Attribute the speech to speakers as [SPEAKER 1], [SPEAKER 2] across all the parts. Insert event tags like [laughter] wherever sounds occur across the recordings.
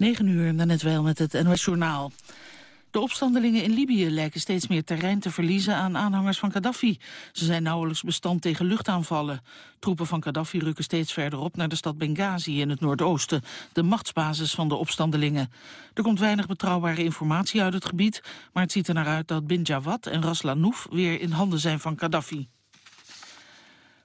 [SPEAKER 1] 9 uur, net wel met het NOS Journaal. De opstandelingen in Libië lijken steeds meer terrein te verliezen aan aanhangers van Gaddafi. Ze zijn nauwelijks bestand tegen luchtaanvallen. Troepen van Gaddafi rukken steeds verder op naar de stad Benghazi in het noordoosten, de machtsbasis van de opstandelingen. Er komt weinig betrouwbare informatie uit het gebied, maar het ziet er naar uit dat Bin Jawad en Ras Lanouf weer in handen zijn van Gaddafi.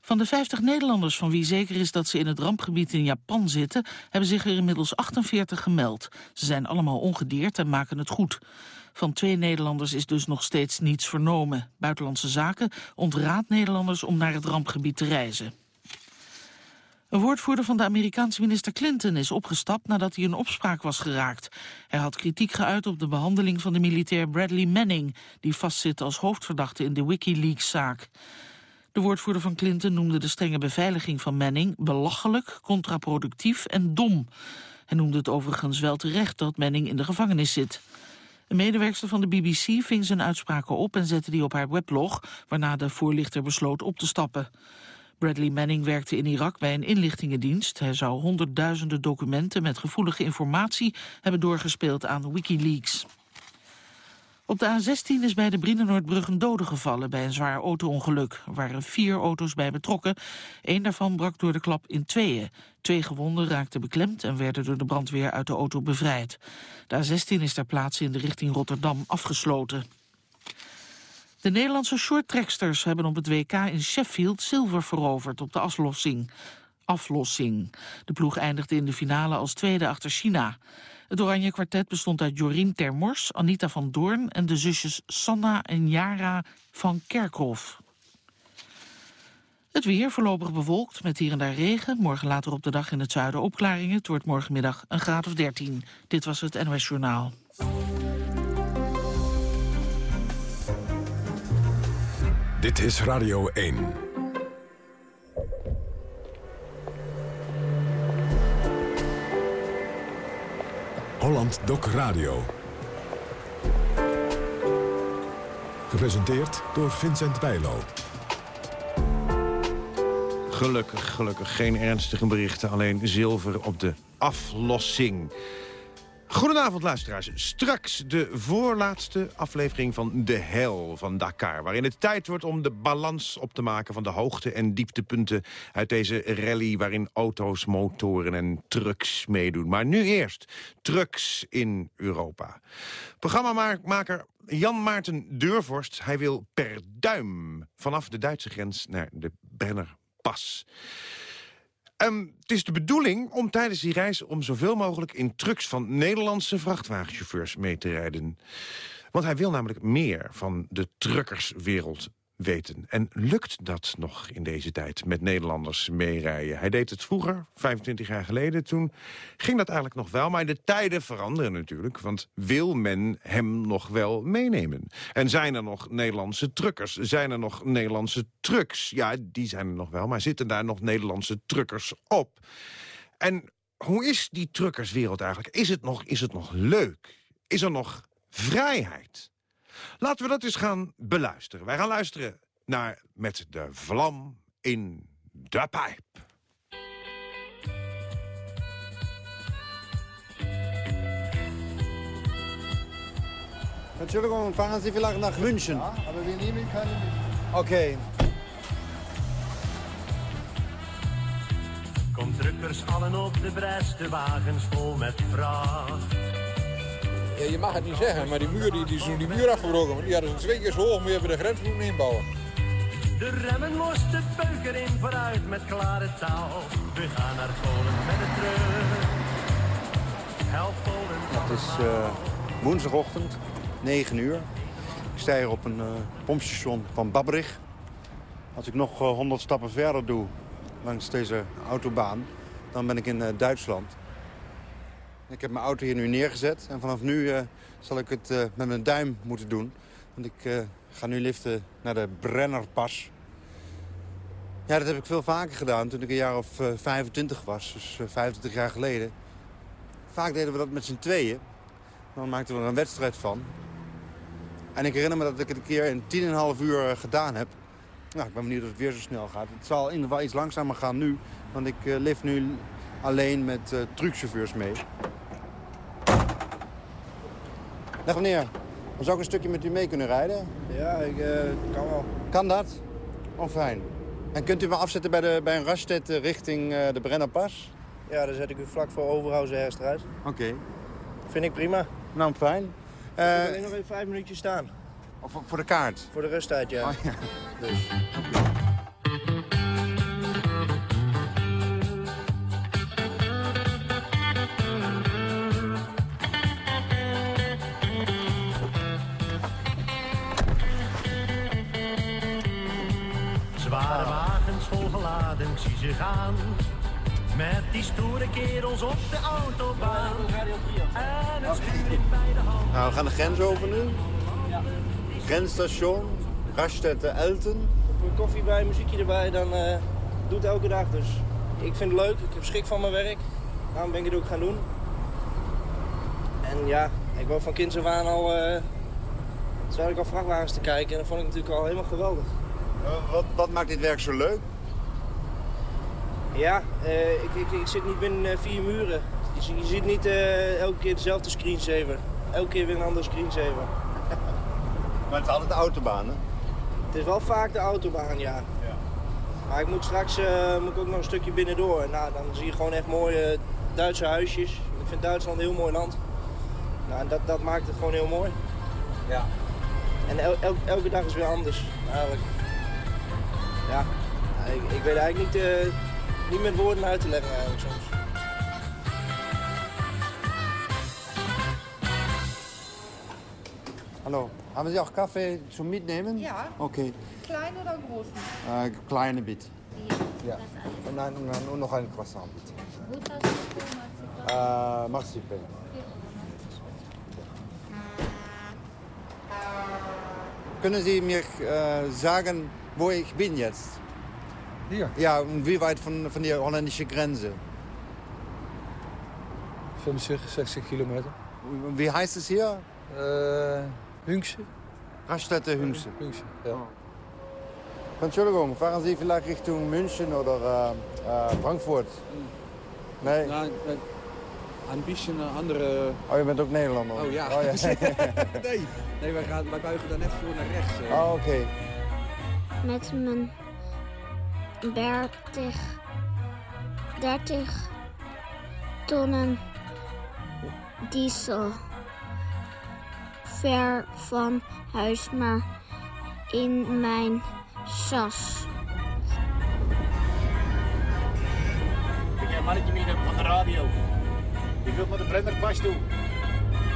[SPEAKER 1] Van de 50 Nederlanders van wie zeker is dat ze in het rampgebied in Japan zitten... hebben zich er inmiddels 48 gemeld. Ze zijn allemaal ongedeerd en maken het goed. Van twee Nederlanders is dus nog steeds niets vernomen. Buitenlandse Zaken ontraadt Nederlanders om naar het rampgebied te reizen. Een woordvoerder van de Amerikaanse minister Clinton is opgestapt nadat hij in opspraak was geraakt. Hij had kritiek geuit op de behandeling van de militair Bradley Manning, die vastzit als hoofdverdachte in de Wikileaks-zaak. De woordvoerder van Clinton noemde de strenge beveiliging van Manning belachelijk, contraproductief en dom. Hij noemde het overigens wel terecht dat Manning in de gevangenis zit. Een medewerkster van de BBC ving zijn uitspraken op en zette die op haar weblog, waarna de voorlichter besloot op te stappen. Bradley Manning werkte in Irak bij een inlichtingendienst. Hij zou honderdduizenden documenten met gevoelige informatie hebben doorgespeeld aan Wikileaks. Op de A16 is bij de Brienenoordbrug een dode gevallen bij een zwaar auto-ongeluk. Er waren vier auto's bij betrokken. Eén daarvan brak door de klap in tweeën. Twee gewonden raakten beklemd en werden door de brandweer uit de auto bevrijd. De A16 is ter plaatse in de richting Rotterdam afgesloten. De Nederlandse shorttreksters hebben op het WK in Sheffield zilver veroverd op de aflossing. aflossing. De ploeg eindigde in de finale als tweede achter China. Het Oranje Kwartet bestond uit Jorien Termors, Anita van Doorn... en de zusjes Sanna en Jara van Kerkhof. Het weer voorlopig bewolkt met hier en daar regen. Morgen later op de dag in het zuiden opklaringen. Het wordt morgenmiddag een graad of 13. Dit was het NOS Journaal.
[SPEAKER 2] Dit is Radio 1. Holland Doc Radio. Gepresenteerd door Vincent Bijlo.
[SPEAKER 3] Gelukkig, gelukkig. Geen ernstige berichten, alleen zilver op de aflossing. Goedenavond luisteraars. Straks de voorlaatste aflevering van De Hel van Dakar... waarin het tijd wordt om de balans op te maken van de hoogte- en dieptepunten... uit deze rally waarin auto's, motoren en trucks meedoen. Maar nu eerst trucks in Europa. Programmamaker Jan Maarten Deurvorst, hij wil per duim... vanaf de Duitse grens naar de Brennerpas... Um, het is de bedoeling om tijdens die reis om zoveel mogelijk in trucks van Nederlandse vrachtwagenchauffeurs mee te rijden. Want hij wil namelijk meer van de truckerswereld weten. En lukt dat nog in deze tijd met Nederlanders meerijden? Hij deed het vroeger, 25 jaar geleden. Toen ging dat eigenlijk nog wel. Maar de tijden veranderen natuurlijk. Want wil men hem nog wel meenemen? En zijn er nog Nederlandse truckers? Zijn er nog Nederlandse trucks? Ja, die zijn er nog wel. Maar zitten daar nog Nederlandse truckers op? En hoe is die truckerswereld eigenlijk? Is het nog, is het nog leuk? Is er nog vrijheid? Laten we dat eens gaan beluisteren. Wij gaan luisteren naar Met de vlam in de pijp.
[SPEAKER 4] Entschuldigung, fahren Sie vielleicht nach München?
[SPEAKER 5] Ja, aber wir nehmen keine mit.
[SPEAKER 4] Okay.
[SPEAKER 6] Kom drukkers allen op de beste wagens vol met vracht.
[SPEAKER 7] Ja, je mag het niet zeggen, maar die muur die, die is nu die muur afgebroken. Want die hadden ze twee keer zo hoog meer bij de grens moeten inbouwen.
[SPEAKER 6] De remmen moesten beuker in vooruit met klare taal. We gaan naar Polen met de terug. Help Polen
[SPEAKER 4] Het is eh, woensdagochtend, 9 uur. Ik sta hier op een eh, pompstation van Babberich. Als ik nog eh, 100 stappen verder doe langs deze autobaan, dan ben ik in Duitsland. Ik heb mijn auto hier nu neergezet en vanaf nu eh, zal ik het eh, met mijn duim moeten doen. Want ik eh, ga nu liften naar de Brennerpas. Ja, dat heb ik veel vaker gedaan toen ik een jaar of eh, 25 was. Dus eh, 25 jaar geleden. Vaak deden we dat met z'n tweeën. Dan maakten we er een wedstrijd van. En ik herinner me dat ik het een keer in 10,5 uur gedaan heb. Nou, ik ben benieuwd of het weer zo snel gaat. Het zal in ieder geval iets langzamer gaan nu. Want ik lift nu alleen met eh truckchauffeurs mee. Dag meneer. Dan zou ik een stukje met u mee kunnen rijden?
[SPEAKER 8] Ja, ik eh, kan wel.
[SPEAKER 4] Kan dat? Oh, fijn. En kunt u me afzetten bij, de, bij een raststedt eh, richting eh, de Brennerpas?
[SPEAKER 8] Ja, dan zet ik u vlak voor Overhausen Herstraat.
[SPEAKER 4] Oké.
[SPEAKER 8] Vind ik prima.
[SPEAKER 4] Nou, fijn.
[SPEAKER 8] Ik
[SPEAKER 4] Eh,
[SPEAKER 8] wil alleen nog even vijf minuutjes staan.
[SPEAKER 4] of voor de kaart?
[SPEAKER 8] Voor de rusttijd, ja.
[SPEAKER 4] Oh, ja.
[SPEAKER 8] Dus.
[SPEAKER 6] Zware wagens volgeladen, ik zie ze gaan. Met die stoere kerels op de autobaan. En het stuur in beide handen.
[SPEAKER 4] Nou, we gaan de grens over nu. Grensstation, Raststette Elten.
[SPEAKER 8] Een koffie bij, muziekje erbij, dan eh doe het elke dag. Dus ik vind het leuk, ik heb schik van mijn werk. Daarom ben ik het ook gaan doen. En ja, ik wou van kinds af aan al... eh zat ik al vrachtwagens te kijken en dat vond ik natuurlijk al helemaal geweldig.
[SPEAKER 4] Wat, wat maakt dit werk zo leuk?
[SPEAKER 8] Ja, eh, ik, ik, ik zit niet binnen eh, vier muren. Je, zie- je ziet niet eh, elke keer dezelfde screensaver. Elke keer weer een andere screensaver. [laughs]
[SPEAKER 4] Maar het is altijd de autobaan, hè?
[SPEAKER 8] Het is wel vaak de autobaan, ja. Maar ik moet straks moet ik ook nog een stukje binnendoor. En nou, dan zie je gewoon echt mooie Duitse huisjes. Ik vind Duitsland een heel mooi land. Nou, en dat, dat maakt het gewoon heel mooi.
[SPEAKER 4] Ja.
[SPEAKER 8] En el- el- elke dag is weer anders, eigenlijk. Ja, ik, ik weet eigenlijk niet, eh, niet met woorden uit te leggen eigenlijk soms.
[SPEAKER 4] Hallo, haben Sie auch Kaffee zum Mitnehmen?
[SPEAKER 9] Ja.
[SPEAKER 4] Okay,
[SPEAKER 9] Klein oder großen?
[SPEAKER 4] äh, kleine bitte.
[SPEAKER 9] Ja.
[SPEAKER 4] Und, dann, und, noch ein Croissant bitte. Äh, Marzipan. Können Sie mir äh, sagen, wo ich bin jetzt?
[SPEAKER 10] Hier,
[SPEAKER 4] Ja, und wie weit von, von der holländischen Grenze?
[SPEAKER 10] 50, 60 kilometer.
[SPEAKER 4] Wie heißt es hier?
[SPEAKER 10] Uh, Hunkse.
[SPEAKER 4] Raststätte Hüngse.
[SPEAKER 10] Hunkse, ja.
[SPEAKER 4] Entschuldigung, fahren Sie vielleicht Richtung München oder äh, äh, Frankfurt? Nee?
[SPEAKER 11] Nou, een beetje een andere...
[SPEAKER 4] Oh, je bent ook Nederlander?
[SPEAKER 11] Oh ja.
[SPEAKER 4] Oh, ja. [laughs]
[SPEAKER 11] nee, nee wij, gaan, wij buigen daar net voor naar rechts.
[SPEAKER 4] oh, oké.
[SPEAKER 12] Met mijn 30, 30 tonnen diesel. Ver van huis, maar in mijn sas.
[SPEAKER 13] Ik heb een mannetje mee van de radio. Die wil met de brennerpas doen.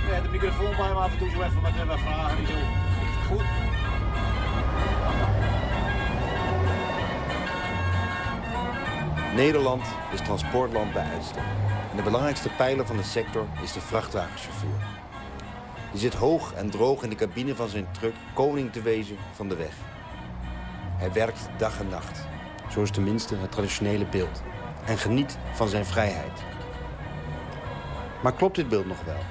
[SPEAKER 13] Ja, de microfoon bij hem af en toe zo even wat, eh, wat vragen goed?
[SPEAKER 14] Nederland is transportland bij uitstek. En de belangrijkste pijler van de sector is de vrachtwagenchauffeur. Die zit hoog en droog in de cabine van zijn truck koning te wezen van de weg. Hij werkt dag en nacht. Zo is tenminste het traditionele beeld. En geniet van zijn vrijheid. Maar klopt dit beeld nog wel?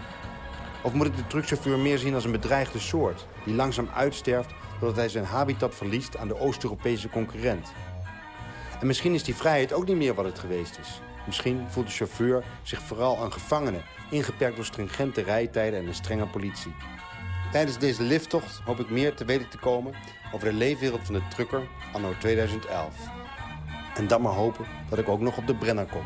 [SPEAKER 14] Of moet ik de truckchauffeur meer zien als een bedreigde soort... die langzaam uitsterft doordat hij zijn habitat verliest aan de Oost-Europese concurrent? En misschien is die vrijheid ook niet meer wat het geweest is. Misschien voelt de chauffeur zich vooral een gevangene... ingeperkt door stringente rijtijden en een strenge politie. Tijdens deze lifttocht hoop ik meer te weten te komen... over de leefwereld van de trucker anno 2011. En dan maar hopen dat ik ook nog op de Brenner kom.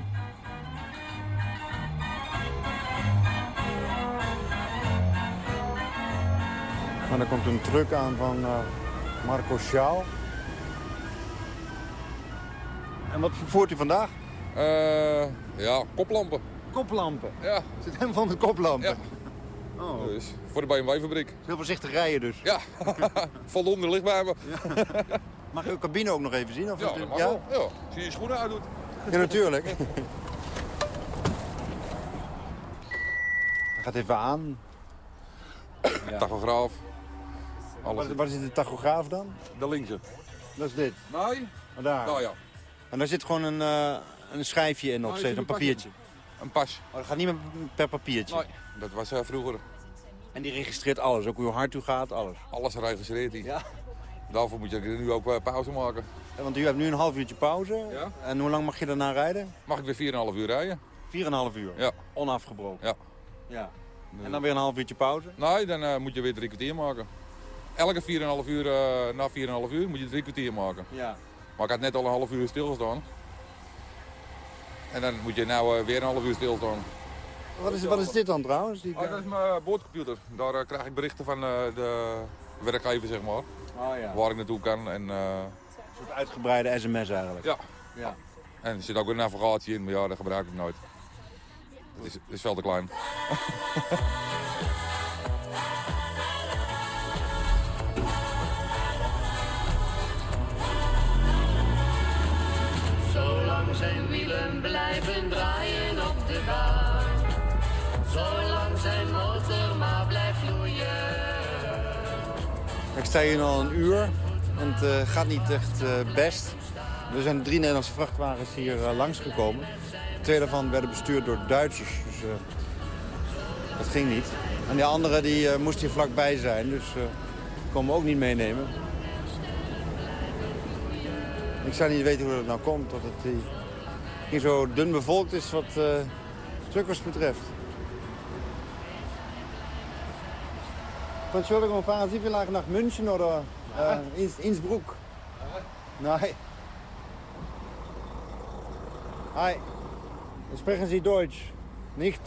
[SPEAKER 4] Maar er komt een truck aan van eh, Marco Schaal. En wat vervoert u vandaag?
[SPEAKER 10] Eh, ja, koplampen.
[SPEAKER 4] Koplampen.
[SPEAKER 10] Ja.
[SPEAKER 4] Zit helemaal van de koplampen.
[SPEAKER 10] Ja.
[SPEAKER 4] Oh.
[SPEAKER 10] Dus voor de BMW-fabriek.
[SPEAKER 4] Heel voorzichtig rijden dus.
[SPEAKER 10] Ja, [laughs] valt onder ligt bij me.
[SPEAKER 4] Mag je uw cabine ook nog even zien? Of
[SPEAKER 10] Ja,
[SPEAKER 4] het-
[SPEAKER 10] dat mag wel. Ja, zie je je schoenen uitdoet.
[SPEAKER 4] Ja, natuurlijk. [laughs] Hij gaat even aan.
[SPEAKER 10] Tachograaf. Alles.
[SPEAKER 4] Wat, wat is de tachograaf dan?
[SPEAKER 10] De linkse.
[SPEAKER 4] Dat is dit.
[SPEAKER 10] Nee?
[SPEAKER 4] Daar.
[SPEAKER 10] Nou ja.
[SPEAKER 4] En daar zit gewoon een, eh, een schijfje in of
[SPEAKER 10] Nou,
[SPEAKER 4] steeds, een papiertje.
[SPEAKER 10] Een pas.
[SPEAKER 4] Oh, dat gaat niet meer per papiertje.
[SPEAKER 10] Nee, dat was eh, vroeger.
[SPEAKER 4] En die registreert alles, ook hoe hard u gaat, alles.
[SPEAKER 10] Alles registreert hij.
[SPEAKER 4] Ja.
[SPEAKER 10] Daarvoor moet je nu ook eh, pauze maken.
[SPEAKER 4] Ja, Want u hebt nu een half uurtje pauze.
[SPEAKER 10] Ja.
[SPEAKER 4] En hoe lang mag je daarna rijden?
[SPEAKER 10] Mag ik weer 4,5 uur rijden?
[SPEAKER 4] 4,5 uur.
[SPEAKER 10] Ja.
[SPEAKER 4] Onafgebroken.
[SPEAKER 10] Ja.
[SPEAKER 4] ja. En dan weer een half uurtje pauze?
[SPEAKER 10] Nee, dan moet je weer drie kwartier maken. Elke 4,5 uur, eh, na 4,5 uur moet je drie kwartier maken.
[SPEAKER 4] Ja.
[SPEAKER 10] Maar ik had net al een half uur stilstaan. En dan moet je nou eh, weer een half uur stilstaan.
[SPEAKER 4] Wat is, wat is dit dan trouwens? Die...
[SPEAKER 10] Oh, dat is mijn boordcomputer. Daar eh, krijg ik berichten van eh, de werkgever, zeg maar.
[SPEAKER 4] Oh ja.
[SPEAKER 10] Waar ik naartoe kan. En, eh,
[SPEAKER 4] Een soort uitgebreide sms eigenlijk.
[SPEAKER 10] ja.
[SPEAKER 4] Ja.
[SPEAKER 10] En er zit ook een navigatie in, maar ja, dat gebruik ik nooit. Het is, het is veel te klein. [laughs]
[SPEAKER 6] zijn wielen blijven draaien op de baan. Zolang zijn motor maar blijft vloeien.
[SPEAKER 4] Ik sta hier al een uur en het eh, gaat niet echt eh, best. Er zijn drie Nederlandse vrachtwagens hier eh, langsgekomen. Twee daarvan werden bestuurd door Duitsers, dus dat ging niet. En die andere die, moest hier vlakbij zijn, dus kon me ook niet meenemen. Ik zou niet weten hoe dat nou komt, dat het hier- hier zo dun bevolkt is wat eh truckers betreft. Entschuldigung, fahren Sie vielleicht nach München oder äh, Ins Innsbruck? Nein. Hi. Sprechen Sie Deutsch? Nicht?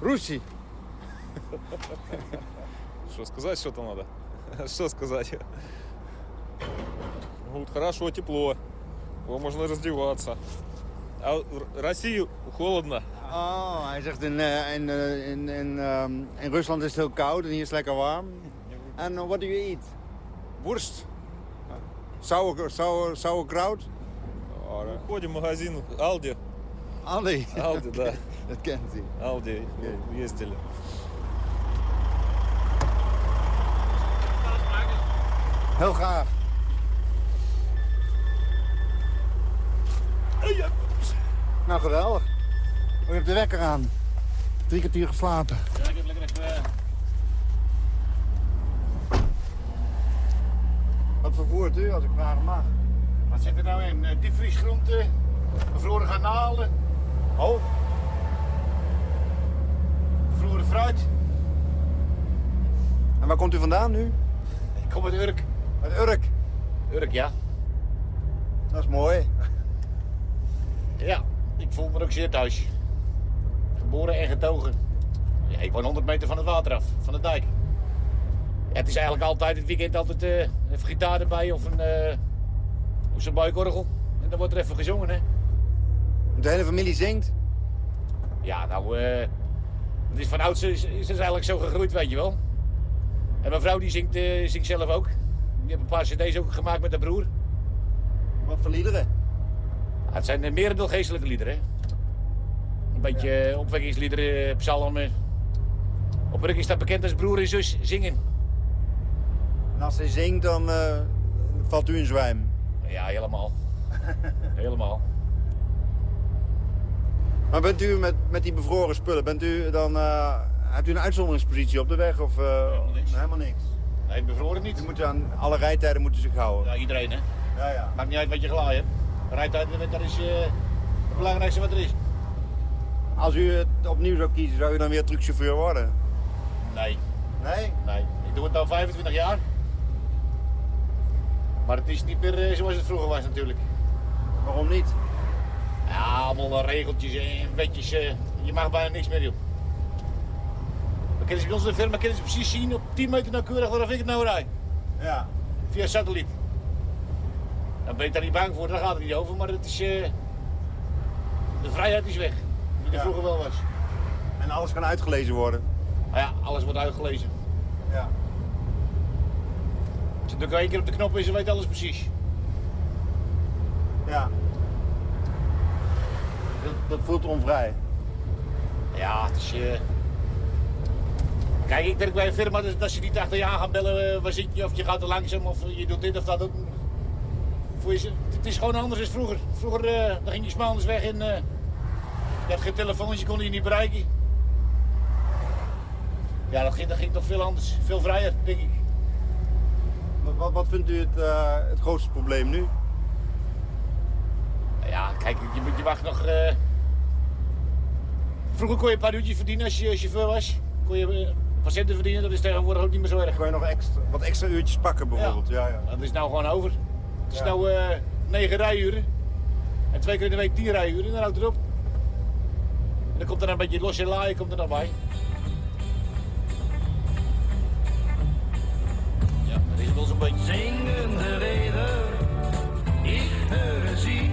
[SPEAKER 4] Русский. [laughs]
[SPEAKER 15] Что сказать что-то надо? [laughs] Что сказать? Вот хорошо, тепло. О, можно раздеваться. А в России холодно.
[SPEAKER 4] Oh, hij zegt in, eh, in, eh, in, in, ehm, in Rusland is het heel koud en hier is het lekker warm. En uh, what do you eat? Worst. Sauer, sauer, sauerkraut?
[SPEAKER 15] Ходим в магазин Алди.
[SPEAKER 4] Aldi?
[SPEAKER 15] Алди, да. [laughs]
[SPEAKER 4] Dat kent hij.
[SPEAKER 15] Алди ну, ездили.
[SPEAKER 4] Heel graag. Nou, geweldig. Oh, je hebt de wekker aan. Drie kwartier geslapen.
[SPEAKER 13] Ja, ik heb lekker even...
[SPEAKER 4] Wat vervoert u, als ik vragen mag?
[SPEAKER 13] Wat zit er nou in? Uh, diepvriesgroenten, bevroren garnalen.
[SPEAKER 4] Oh.
[SPEAKER 13] Bevroren fruit.
[SPEAKER 4] En waar komt u vandaan nu?
[SPEAKER 13] Ik kom uit Urk.
[SPEAKER 4] Uit Urk?
[SPEAKER 13] Urk, ja.
[SPEAKER 4] Dat is mooi.
[SPEAKER 13] Ja, ik voel me ook zeer thuis. Geboren en getogen. Ja, ik woon 100 meter van het water af, van de dijk. Ja, het is eigenlijk altijd het weekend altijd eh, even gitaar erbij of een eh of zo'n buikorgel. En dan wordt er even gezongen, hè.
[SPEAKER 4] De hele familie zingt?
[SPEAKER 13] Ja, nou, eh het is van ouds is, is eigenlijk zo gegroeid, weet je wel. En mijn vrouw die zingt, zingt zelf ook. Die heeft een paar cd's ook gemaakt met haar broer.
[SPEAKER 4] Wat voor liederen?
[SPEAKER 13] Het zijn merendeel geestelijke liederen, hè. Een beetje opwekkingsliederen, psalmen. Op Urk is dat bekend als broer en zus zingen.
[SPEAKER 4] En als hij zingt, dan eh, valt u in zwijm.
[SPEAKER 13] Ja, helemaal. [laughs] helemaal.
[SPEAKER 4] Maar bent u met, met die bevroren spullen, bent u dan, eh, hebt u een uitzonderingspositie op de weg? Of, eh,
[SPEAKER 13] Helemaal niks.
[SPEAKER 4] Helemaal niks.
[SPEAKER 13] Nee, bevroren niet.
[SPEAKER 4] U moet aan alle rijtijden moeten zich houden.
[SPEAKER 13] Ja, iedereen, hè.
[SPEAKER 4] Ja, ja.
[SPEAKER 13] Maakt niet uit wat je gelaaid hebt. Rijtijd, dat is eh, het belangrijkste wat er is.
[SPEAKER 4] Als u het opnieuw zou kiezen, zou u dan weer truckchauffeur worden?
[SPEAKER 13] Nee.
[SPEAKER 4] Nee?
[SPEAKER 13] Nee. Ik doe het al 25 jaar. Maar het is niet meer eh, zoals het vroeger was natuurlijk.
[SPEAKER 4] Waarom niet?
[SPEAKER 13] Ja, allemaal regeltjes en wetjes. eh, je mag bijna niks meer, joh. We kunnen ze bij ons in de firma kunnen ze precies zien op 10 meter nauwkeurig waar ik het nou rijd.
[SPEAKER 4] Ja.
[SPEAKER 13] Via satelliet. Dan ben ik daar niet bang voor, daar gaat het niet over. Maar het is, eh, de vrijheid is weg. Die er
[SPEAKER 4] Ja.
[SPEAKER 13] vroeger wel was.
[SPEAKER 4] En alles kan uitgelezen worden?
[SPEAKER 13] Nou ja, alles wordt uitgelezen.
[SPEAKER 4] Ja.
[SPEAKER 13] Als je druk één keer op de knop is, dan weet alles precies.
[SPEAKER 4] Ja. Dat, dat voelt onvrij.
[SPEAKER 13] Ja, het is... eh, Kijk, ik werk bij een firma dat, dat ze niet achter je aan gaan bellen. eh, waar zit je? Of je gaat te langzaam, of je doet dit of dat. Voor je, het is gewoon anders dan vroeger. Vroeger dan ging je 's maandags weg en... eh, je had geen telefoon, je kon je niet bereiken. Ja, dat ging, dat ging toch veel anders. Veel vrijer, denk ik.
[SPEAKER 4] Wat, wat, wat vindt u het, eh, het grootste probleem nu?
[SPEAKER 13] Ja, kijk, je, moet- je mag nog... Vroeger kon je een paar uurtjes verdienen als je chauffeur was. Kon je patiënten verdienen, dat is tegenwoordig ook niet meer zo erg.
[SPEAKER 4] Kan je nog extra, wat extra uurtjes pakken bijvoorbeeld? Ja. Ja,
[SPEAKER 13] Dat is nou gewoon over. Het is
[SPEAKER 4] Ja.
[SPEAKER 13] nou eh negen rijuren. En twee keer in de week tien rijuren, en dan houdt het op. En dan komt er een beetje los en laai komt er dan bij. Ja, dat is wel zo'n beetje.
[SPEAKER 6] Singende Rede, ich höre sie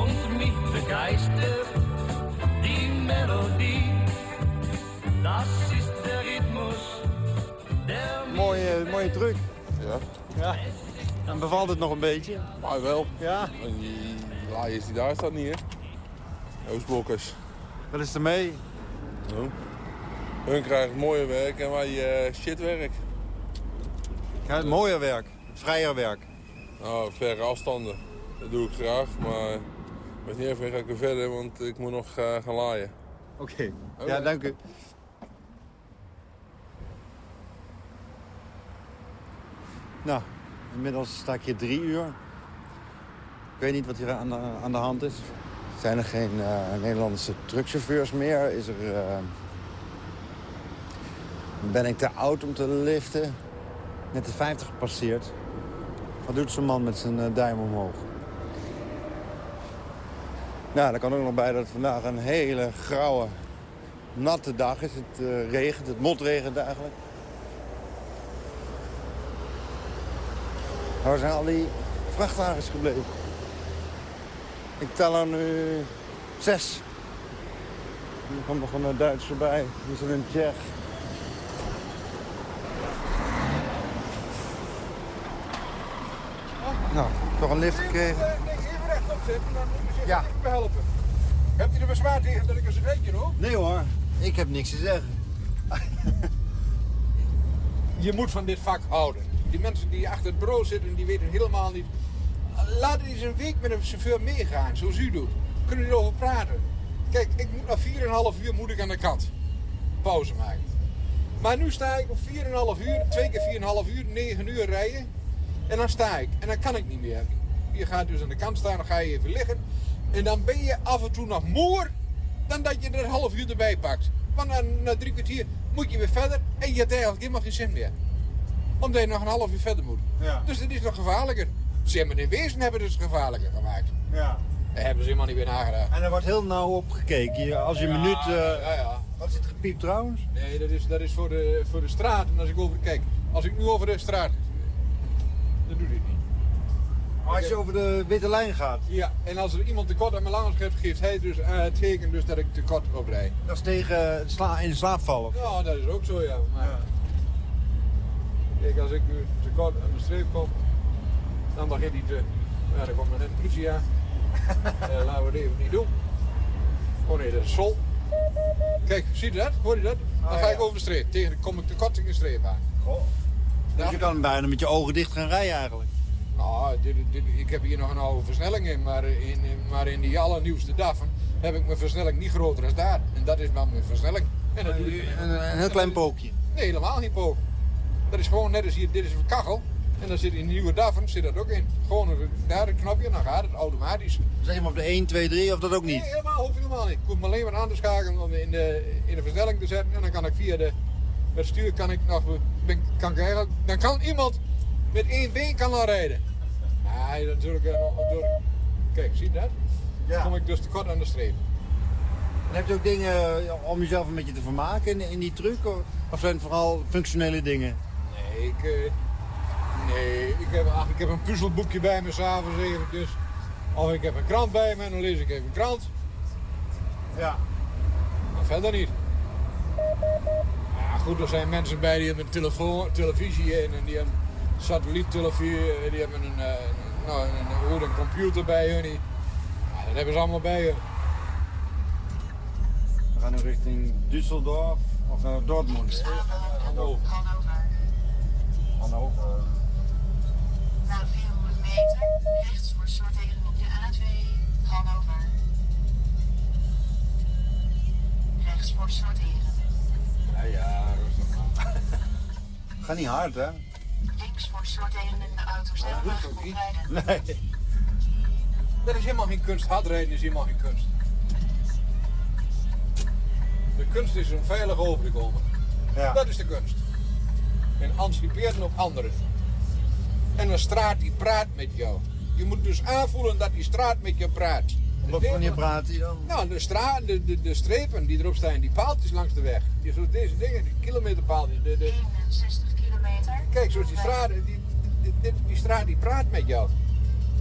[SPEAKER 6] und mich begeistert die Melodie. Das ist der Rhythmus, der
[SPEAKER 4] Mooie, mooie truc.
[SPEAKER 10] Ja.
[SPEAKER 4] Ja. Bevalt het nog een beetje.
[SPEAKER 10] Maar wel.
[SPEAKER 4] Ja.
[SPEAKER 10] En die laaiers die daar staan niet, hè. Oostblokkers.
[SPEAKER 4] Wat is er mee?
[SPEAKER 10] Nou, hun krijgen mooie werk en wij eh shitwerk.
[SPEAKER 4] Ja, mooier werk. Vrijer werk.
[SPEAKER 10] Nou, verre afstanden. Dat doe ik graag, maar ik weet niet even ga ik weer verder, want ik moet nog eh, gaan laaien.
[SPEAKER 4] Oké. Ja, dank u. Nou, inmiddels sta ik hier drie uur. Ik weet niet wat hier aan de, aan de hand is. Zijn er geen eh, Nederlandse truckchauffeurs meer? Is er, eh, Ben ik te oud om te liften? Net de 50 gepasseerd. Wat doet zo'n man met zijn eh, duim omhoog? Nou, daar kan ook nog bij dat het vandaag een hele grauwe, natte dag is. Het regent, het motregent eigenlijk. Waar zijn al die vrachtwagens gebleven? Ik tel er nu zes. Er komt nog een Duitser bij. Hier is er een Tsjech. Nou, toch een lift gekregen.
[SPEAKER 7] Even rechtop zitten, dan moet je zich
[SPEAKER 4] Ja.
[SPEAKER 7] even helpen. Hebt u er bezwaar tegen dat ik een sigaretje hoor?
[SPEAKER 4] Nee hoor, ik heb niks te zeggen. [laughs]
[SPEAKER 7] Je moet van dit vak houden. Die mensen die achter het bureau zitten, die weten helemaal niet... Laat eens een week met een chauffeur meegaan, zoals u doet. Kunnen we erover praten. Kijk, ik moet na 4,5 uur moet ik aan de kant. Pauze maken. Maar nu sta ik op 4,5 uur, twee keer 4,5 uur, 9 uur rijden. En dan sta ik. En dan kan ik niet meer. Je gaat dus aan de kant staan, dan ga je even liggen. En dan ben je af en toe nog moer dan dat je er een half uur erbij pakt. Want na, na drie kwartier moet je weer verder en je hebt eigenlijk helemaal geen zin meer. Omdat je nog een half uur verder moet.
[SPEAKER 4] Ja.
[SPEAKER 7] Dus dat is nog gevaarlijker. Ze hebben in wezen hebben het dus gevaarlijker gemaakt.
[SPEAKER 4] Ja.
[SPEAKER 7] Daar hebben ze helemaal niet weer nagedacht.
[SPEAKER 4] En er wordt heel nauw op gekeken. Als je een
[SPEAKER 7] Ja,
[SPEAKER 4] minuut... eh,
[SPEAKER 7] ja, ja.
[SPEAKER 4] Wat zit gepiept trouwens?
[SPEAKER 7] Nee, dat is, dat is voor, de, voor de straat. En als ik over kijk, als ik nu over de straat. Dan doe ik niet.
[SPEAKER 4] Als je over de witte lijn gaat.
[SPEAKER 7] Ja, en als er iemand tekort aan mijn langenscherp geeft, hij dus het teken dus dat ik tekort oprijd.
[SPEAKER 4] Dat is tegen het sla in slaap vallen.
[SPEAKER 7] Ja, dat is ook zo, ja. Maar, Kijk, als ik nu tekort aan de streep kom, dan begint hij te... Ja, dan komt net de politie aan. Eh, laten we het even niet doen. Oh nee, dat is sol. Kijk, zie je dat? Hoor je dat? Dan
[SPEAKER 4] Oh,
[SPEAKER 7] ga
[SPEAKER 4] ja.
[SPEAKER 7] ik over de streep. Tegen, dan kom ik tekort tegen de streep aan.
[SPEAKER 4] Dus je kan bijna met je ogen dicht gaan rijden eigenlijk.
[SPEAKER 7] Nou, dit, dit- ik heb hier nog een oude versnelling in, maar in, in- maar in die allernieuwste DAF'en heb ik mijn versnelling niet groter dan daar. En dat is wel mijn versnelling. En dat doe ik.
[SPEAKER 4] Een, een heel klein pookje.
[SPEAKER 7] Nee, helemaal niet poog. Dat is gewoon net als hier, dit is een kachel. En dan zit in de nieuwe DAF'en zit dat ook in. Gewoon daar een knopje en dan gaat het automatisch.
[SPEAKER 4] Zeg maar op de 1, 2, 3 of dat ook niet?
[SPEAKER 7] Nee, helemaal, hoef je helemaal niet. Ik hoef me alleen maar aan te schakelen om in de, in de versnelling te zetten. En dan kan ik via de, het stuur kan ik nog, ben, kan ik eigenlijk, dan kan iemand met één been kan al rijden. Nee, natuurlijk. eh, door, kijk, zie je dat? Dan kom ik dus tekort aan de streep.
[SPEAKER 4] En heb je ook dingen ja, om jezelf een beetje te vermaken in, in die truc? Of, of zijn het vooral functionele dingen?
[SPEAKER 7] Nee, ik, eh, nee, ik, heb, ach, ik heb een puzzelboekje bij me s'avonds eventjes. Of ik heb een krant bij me en dan lees ik even een krant.
[SPEAKER 4] Ja.
[SPEAKER 7] Maar verder niet. Ja, goed, er zijn mensen bij die hebben een telefoon, televisie in en die hebben satelliettelevisie, eh, die hebben een, eh, nou, een, een computer bij hun. Ja, dat hebben ze allemaal bij hun.
[SPEAKER 4] We gaan nu richting Düsseldorf of naar Dortmund.
[SPEAKER 7] Hannover.
[SPEAKER 4] Hannover.
[SPEAKER 16] Na 400 meter rechts voor sorteren op de A2 Hannover. Rechts voor sorteren.
[SPEAKER 7] Ja, ja, rustig man. [laughs]
[SPEAKER 4] Ga niet hard, hè?
[SPEAKER 16] Links voor sorteren in de auto snelweg oprijden. [laughs]
[SPEAKER 4] Nee.
[SPEAKER 7] Dat is helemaal geen kunst. Hard rijden is helemaal geen kunst. De kunst is om veilig over te komen.
[SPEAKER 17] Ja.
[SPEAKER 7] Dat is de kunst. En anticiperen op anderen. En een straat die praat met jou. Je moet dus aanvoelen dat die straat met je praat.
[SPEAKER 17] Wat manier praat hij dan?
[SPEAKER 7] Nou, de, straat, de, de, de strepen die erop staan, die paaltjes langs de weg. Die, zo deze dingen, die kilometerpaaltjes. De, de...
[SPEAKER 11] 61 kilometer.
[SPEAKER 7] Kijk, zoals die straat, die, die, die, die straat die praat met jou.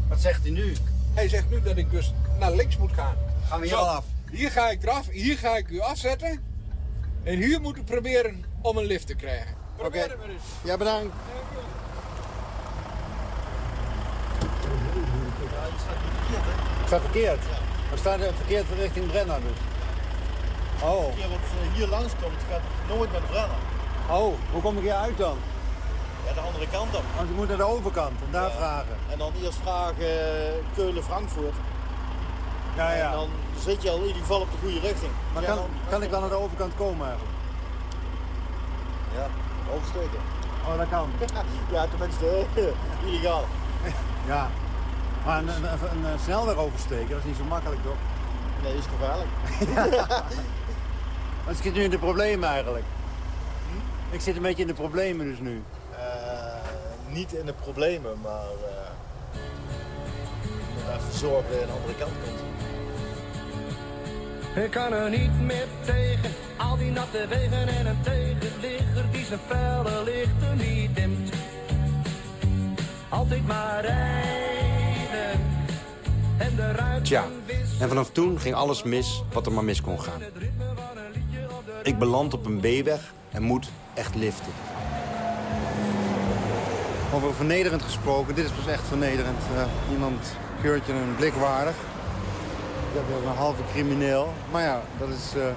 [SPEAKER 17] Wat zegt hij nu?
[SPEAKER 7] Hij zegt nu dat ik dus naar links moet gaan.
[SPEAKER 17] Gaan we hier
[SPEAKER 7] Zo,
[SPEAKER 17] af?
[SPEAKER 7] Hier ga ik eraf, hier ga ik u afzetten. En hier moet u proberen om een lift te krijgen. Probeer het maar eens.
[SPEAKER 17] Ja, bedankt. Het staat verkeerd. We staan verkeerd richting Brenner dus. Oh.
[SPEAKER 5] Ja, wat eh, hier langs komt, gaat nooit met Brenner.
[SPEAKER 17] Oh, hoe kom ik hier uit dan?
[SPEAKER 5] Ja, de andere kant op.
[SPEAKER 17] Want je moet naar de overkant en daar vragen.
[SPEAKER 5] En dan eerst vragen eh, Keulen-Frankfurt.
[SPEAKER 17] Ja, ja.
[SPEAKER 5] En dan zit je al in ieder geval op de goede richting.
[SPEAKER 17] Maar
[SPEAKER 5] Ja,
[SPEAKER 17] kan,
[SPEAKER 5] dan-
[SPEAKER 17] kan ik dan naar de overkant komen eigenlijk?
[SPEAKER 5] Ja, oversteken.
[SPEAKER 17] Oh, dat kan. [laughs]
[SPEAKER 5] Ja, tenminste, [laughs] illegaal. [laughs]
[SPEAKER 17] Ja. Maar een, een, snelweg oversteken, dat is niet zo makkelijk toch?
[SPEAKER 5] Nee, is gevaarlijk.
[SPEAKER 17] Want ik zit nu in de problemen eigenlijk. Ik zit een beetje in de problemen dus nu.
[SPEAKER 5] Eh, niet in de problemen, maar je moet even zorgen dat je aan de andere kant komt.
[SPEAKER 6] Ik kan er niet meer tegen, al die natte wegen en een tegenligger die zijn felle lichten niet dimt. Altijd maar rijden en de ruimte
[SPEAKER 4] Tja, en vanaf toen ging alles mis wat er maar mis kon gaan. Ik beland op een B-weg en moet echt liften.
[SPEAKER 17] Over vernederend gesproken, dit is pas echt vernederend. Eh, iemand keurt je een blik waardig. Dat is een halve crimineel. Maar ja, dat is eh,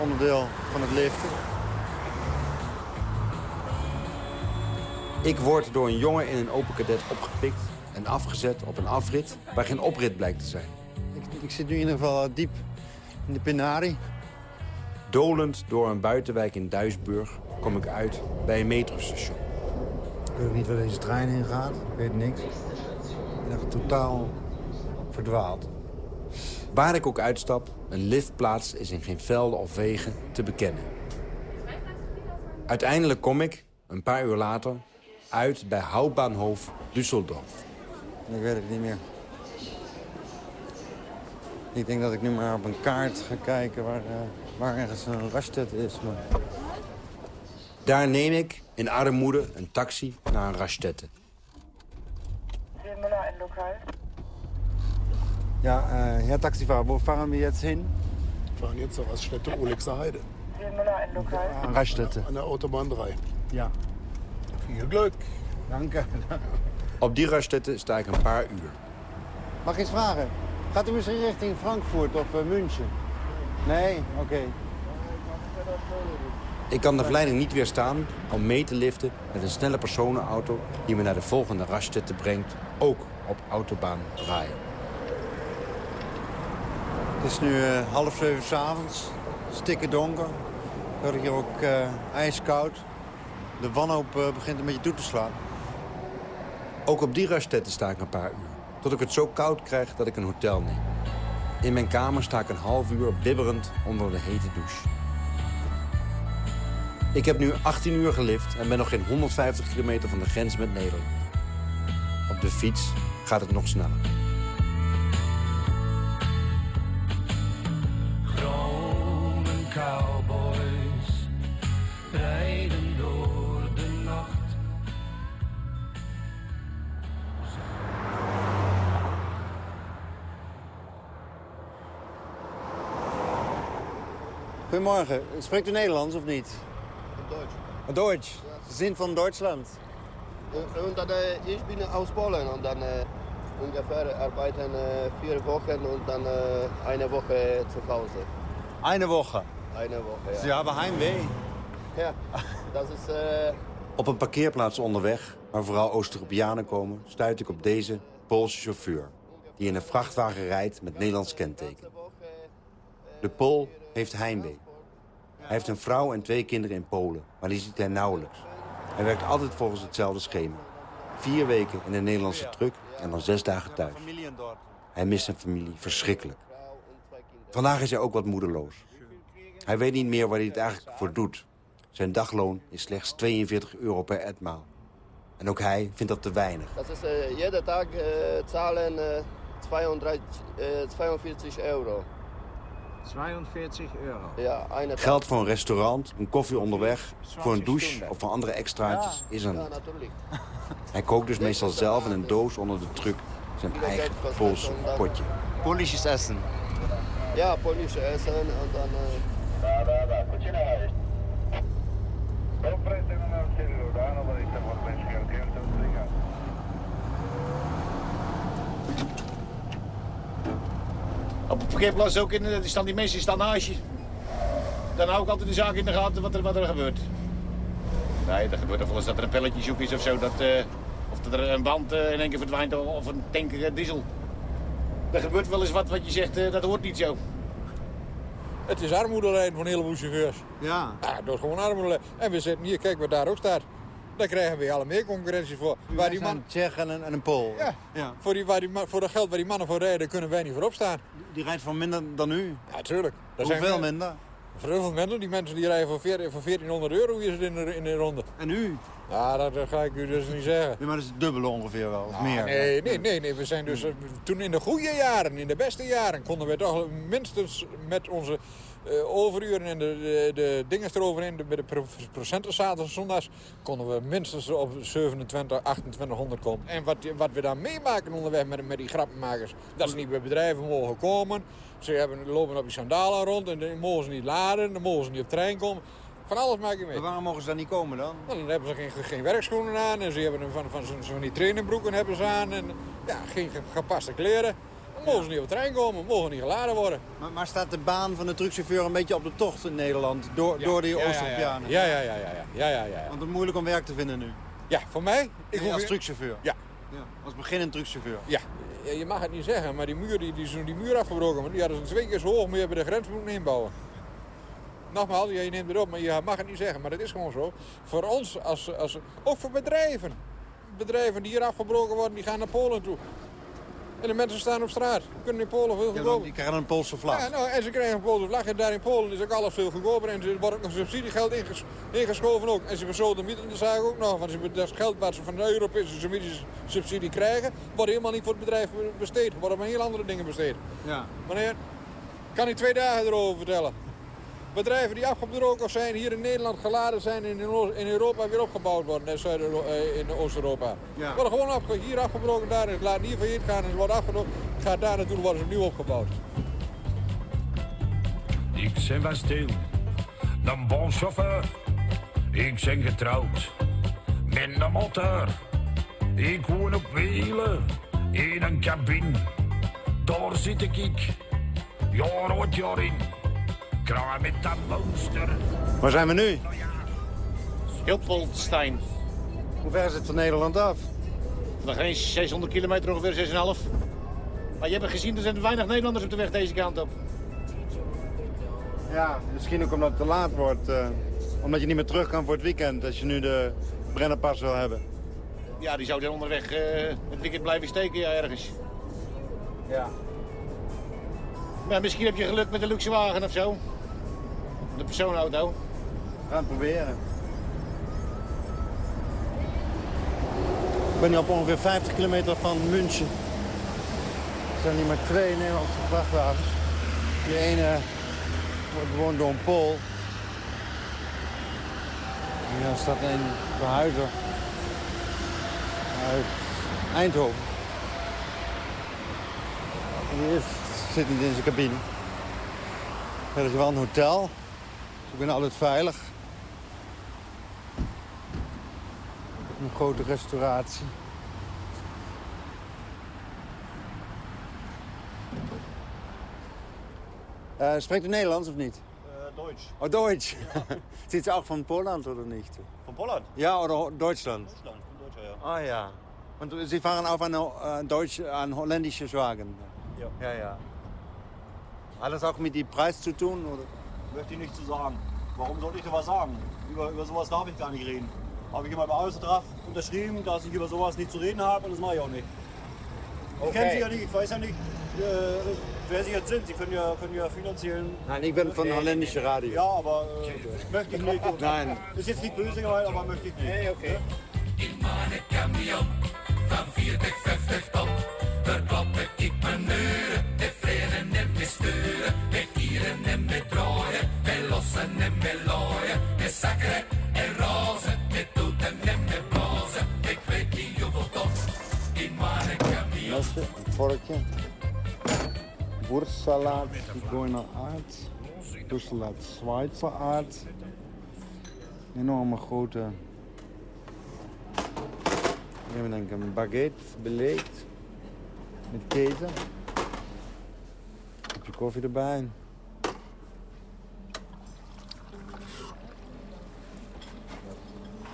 [SPEAKER 17] onderdeel van het liften.
[SPEAKER 4] Ik word door een jongen in een open kadet opgepikt en afgezet op een afrit waar geen oprit blijkt te zijn.
[SPEAKER 17] Ik, ik zit nu in ieder geval eh, diep in de Pinari.
[SPEAKER 4] Dolend door een buitenwijk in Duisburg kom ik uit bij een metrostation.
[SPEAKER 17] Ik weet ook niet waar deze trein heen gaat. Ik weet niks. Ik ben totaal verdwaald.
[SPEAKER 4] Waar ik ook uitstap, een liftplaats is in geen velden of wegen te bekennen. Uiteindelijk kom ik, een paar uur later, uit bij Hauptbahnhof Düsseldorf.
[SPEAKER 17] Ik weet het niet meer. Ik denk dat ik nu maar op een kaart ga kijken waar, eh, waar ergens een Rastet is. Maar...
[SPEAKER 4] Daar neem ik in armoede een taxi naar een Rastette.
[SPEAKER 11] Heer Müller en Lokal.
[SPEAKER 17] Ja, äh, Herr Taxifahrer, wo fahren wir jetzt hin?
[SPEAKER 18] Wir fahren jetzt zur Raststätte Olexer Heide.
[SPEAKER 11] Müller Lokal.
[SPEAKER 17] An Raststätte.
[SPEAKER 18] An der Autobahn 3.
[SPEAKER 17] Ja.
[SPEAKER 18] Viel Glück.
[SPEAKER 17] Danke.
[SPEAKER 4] Op die Rastette sta ik een paar uur.
[SPEAKER 17] Mag ik eens vragen? Gaat u misschien richting Frankfurt of uh, München? Nee? Oké.
[SPEAKER 4] Ik kan de verleiding niet weerstaan om mee te liften met een snelle personenauto... die me naar de volgende Raststätte brengt, ook op autobaan draaien.
[SPEAKER 17] Het is nu eh, half zeven s'avonds. Stikken donker. Het wordt hier ook eh, ijskoud. De wanhoop eh, begint een beetje toe te slaan.
[SPEAKER 4] Ook op die Raststätte sta ik een paar uur. Tot ik het zo koud krijg dat ik een hotel neem. In mijn kamer sta ik een half uur bibberend onder de hete douche. Ik heb nu 18 uur gelift en ben nog geen 150 kilometer van de grens met Nederland. Op de fiets gaat het nog sneller.
[SPEAKER 17] Goedemorgen. Spreekt u Nederlands of niet?
[SPEAKER 14] Deutsch.
[SPEAKER 17] Duits. Zin van Duitsland.
[SPEAKER 14] Und dann, äh, ich bin aus Polen und dann äh, ungefähr arbeiten äh, vier Wochen und dann äh, eine Woche zu Hause.
[SPEAKER 17] Eine Woche.
[SPEAKER 14] Eine Woche, ja.
[SPEAKER 17] Sie haben Heimweh.
[SPEAKER 14] Ja, das ist... Äh,
[SPEAKER 4] Op een parkeerplaats onderweg, waar vooral Oost-Europeanen komen... stuit ik op deze Poolse chauffeur... die in een vrachtwagen rijdt met Nederlands kenteken. De Pool heeft heimwee. Hij heeft een vrouw en twee kinderen in Polen, maar die ziet hij nauwelijks. Hij werkt altijd volgens hetzelfde schema. Vier weken in een Nederlandse truck en dan zes dagen thuis. Hij mist zijn familie verschrikkelijk. Vandaag is hij ook wat moedeloos.
[SPEAKER 14] Hij weet niet meer waar hij het eigenlijk voor doet. Zijn dagloon is slechts 42 euro per etmaal. En ook hij vindt dat te weinig.
[SPEAKER 19] Jeder Tag äh, zahlen äh, 32, äh, 42 Euro.
[SPEAKER 20] 42 euro.
[SPEAKER 19] Ja, eine Tag.
[SPEAKER 14] Geld voor een restaurant, een koffie onderweg, voor een douche of voor andere extraatjes is er
[SPEAKER 19] Ja,
[SPEAKER 14] niet.
[SPEAKER 19] natuurlijk. [laughs]
[SPEAKER 14] Hij kookt dus meestal zelf in een doos onder de truck zijn eigen Poolse potje.
[SPEAKER 20] Polisches Essen.
[SPEAKER 19] Ja, Polische Essen und dann...
[SPEAKER 13] Op de parkeerplaats ook, in, staan die mensen die staan naast je. Dan hou ik altijd de zaak in de gaten wat er, wat er gebeurt. Nee, er gebeurt toch wel eens dat er een pelletje zoek is of zo. Dat, eh, of dat er een band eh, in één keer verdwijnt of een tanker eh, diesel. Er gebeurt wel eens wat wat je zegt, eh, dat hoort niet zo.
[SPEAKER 7] Het is armoedelijden van een heleboel chauffeurs.
[SPEAKER 4] Ja.
[SPEAKER 7] Ja, dat is gewoon armoedelijden. En we zitten hier, kijk wat daar ook staat. Daar krijgen we alle meer concurrentie voor. Waar die man,
[SPEAKER 4] Een Tsjech en een, en een Pool.
[SPEAKER 7] Ja.
[SPEAKER 4] ja.
[SPEAKER 7] voor, die, waar die, voor dat geld waar die mannen voor rijden, kunnen wij niet voor opstaan.
[SPEAKER 4] Die rijdt van minder dan u.
[SPEAKER 7] Ja, tuurlijk. Dat
[SPEAKER 4] Hoeveel
[SPEAKER 7] zijn
[SPEAKER 4] minder?
[SPEAKER 7] Voor heel veel mensen, die mensen die rijden voor, 14 voor 1400 euro hier in de, in de ronde.
[SPEAKER 4] En u?
[SPEAKER 7] Ja, dat, dat ga ik u dus niet zeggen.
[SPEAKER 4] Nee, maar dat is het dubbele ongeveer wel, of meer.
[SPEAKER 7] Nee, nee, nee, nee. We zijn dus, eh, toen in de goede jaren, in de beste jaren, konden we toch minstens met onze overuren en de, de, de dingen eroverheen, de, met de pro- procenten zaterdag en zondags, konden we minstens op 27, 2800 komen. En wat, wat we daar meemaken onderweg met, met die grappenmakers, dat ze niet bij bedrijven mogen komen. Ze hebben, lopen op die sandalen rond en dan mogen ze niet laden, dan mogen ze niet op trein komen. Van alles maak je mee.
[SPEAKER 4] Maar waarom mogen ze daar niet komen dan?
[SPEAKER 7] Nou, dan hebben ze geen, geen werkschoenen aan en ze hebben van, van, die trainingbroeken hebben ze aan. En ja, geen ge- gepaste kleren. Mogen ze niet op de trein komen, mogen niet geladen worden.
[SPEAKER 4] Maar, maar staat de baan van de truckchauffeur een beetje op de tocht in Nederland? Door,
[SPEAKER 7] Ja,
[SPEAKER 4] door die Oost-Europeanen?
[SPEAKER 7] Ja, ja, ja, ja, ja, ja, ja, ja.
[SPEAKER 4] Want het is moeilijk om werk te vinden nu.
[SPEAKER 7] Ja, voor mij?
[SPEAKER 4] Ik
[SPEAKER 7] hoef
[SPEAKER 4] als truckchauffeur?
[SPEAKER 7] Ja.
[SPEAKER 4] ja. Als beginnend truckchauffeur?
[SPEAKER 7] Ja. Ja, je mag het niet zeggen, maar die muur, die, die, is die muur afgebroken. Maar die hadden ze twee keer zo hoog, maar je hebben de grens moeten inbouwen. Nogmaals, je neemt het op, maar je mag het niet zeggen. Maar dat is gewoon zo. Voor ons, als, als, ook voor bedrijven. Bedrijven die hier afgebroken worden, die gaan naar Polen toe. En de mensen staan op straat. Kunnen in Polen veel
[SPEAKER 4] Ja,
[SPEAKER 7] goedkoper.
[SPEAKER 4] dan, die krijgen een Poolse vlag.
[SPEAKER 7] Ja, nou, en ze krijgen een Poolse vlag. En daar in Polen is ook alles veel goedkoper. En er wordt ook nog subsidiegeld inges ingeschoven ook. En ze besloten niet in de zaak ook nog. Want ze- dat geld wat ze van de Europese subsidie- subsidie krijgen... wordt helemaal niet voor het bedrijf besteed. Wordt op heel andere dingen besteed.
[SPEAKER 4] Ja.
[SPEAKER 7] Meneer, kan ik twee dagen erover vertellen. Bedrijven die afgebroken zijn, hier in Nederland geladen zijn... en in, Europa weer opgebouwd worden, in, Zuid eh, in Oost-Europa.
[SPEAKER 4] Ja.
[SPEAKER 7] Worden gewoon afge hier afgebroken, daar is laat hier failliet gaan... en ze worden afgebroken, gaat daar naartoe, worden ze opnieuw opgebouwd.
[SPEAKER 21] Ik ben van stil, een bon chauffeur. Ik ben getrouwd met een motor. Ik woon op wielen in een cabine. Daar zit ik, jaar uit jaar in. Kraai met dat monster.
[SPEAKER 4] Waar zijn we nu?
[SPEAKER 13] Hilpolstein.
[SPEAKER 4] Hoe ver is het van Nederland af?
[SPEAKER 13] Nog eens 600 kilometer ongeveer, 6,5. Maar je hebt gezien, er zijn weinig Nederlanders op de weg deze kant op.
[SPEAKER 4] Ja, misschien ook omdat het te laat wordt. eh, omdat je niet meer terug kan voor het weekend als je nu de Brennerpas wil hebben.
[SPEAKER 13] Ja, die zou dan onderweg eh, het weekend blijven steken, ja, ergens.
[SPEAKER 4] Ja.
[SPEAKER 13] Maar misschien heb je geluk met een luxe wagen of zo. De persoonauto.
[SPEAKER 4] We gaan het proberen. Ik ben nu op ongeveer 50 kilometer van München. Er zijn hier maar twee Nederlandse vrachtwagens. Die ene wordt bewoond door een Pool. En hier staat een verhuizer uit Eindhoven. En die is, zit niet in zijn cabine. Er is wel een hotel. Ik ben altijd veilig. Een grote restauratie. Äh, spreekt u Nederlands of niet?
[SPEAKER 5] Äh, Deutsch.
[SPEAKER 4] Oh, Deutsch. Sind Sie auch von Poland oder nicht?
[SPEAKER 5] Von Poland?
[SPEAKER 4] Ja, oder Deutschland?
[SPEAKER 5] Deutschland, Deutscher, ja.
[SPEAKER 4] Ah ja. Und Sie fahren auf einen äh, Deutsch, einen holländischen Wagen?
[SPEAKER 5] Ja.
[SPEAKER 4] Ja, ja. Hat das auch mit dem Preis zu tun? Oder?
[SPEAKER 5] Möchte ich nicht zu sagen. Warum soll ich da was sagen? Über, über sowas darf ich gar nicht reden. Habe ich immer bei Außertrag unterschrieben, dass ich über sowas nicht zu reden habe und das mache ich auch nicht. Ich
[SPEAKER 4] Okay.
[SPEAKER 5] kenne Sie ja nicht, ich weiß ja nicht, äh, wer Sie jetzt sind. Sie können ja, können ja finanziell...
[SPEAKER 4] Nein, ich bin von
[SPEAKER 5] Nee,
[SPEAKER 4] holländische Radio.
[SPEAKER 5] Ja, aber äh, möchte ich nicht.
[SPEAKER 4] Nein.
[SPEAKER 5] Ist jetzt nicht böse gemeint, aber möchte ich nicht. Nee, okay.
[SPEAKER 6] camion
[SPEAKER 4] vorkje. Wurstsalat, Aard. Toesalat Schweizer Aard. Enorme grote. We hebben denk ik een baguette belegd. Met keten. Heb je koffie erbij.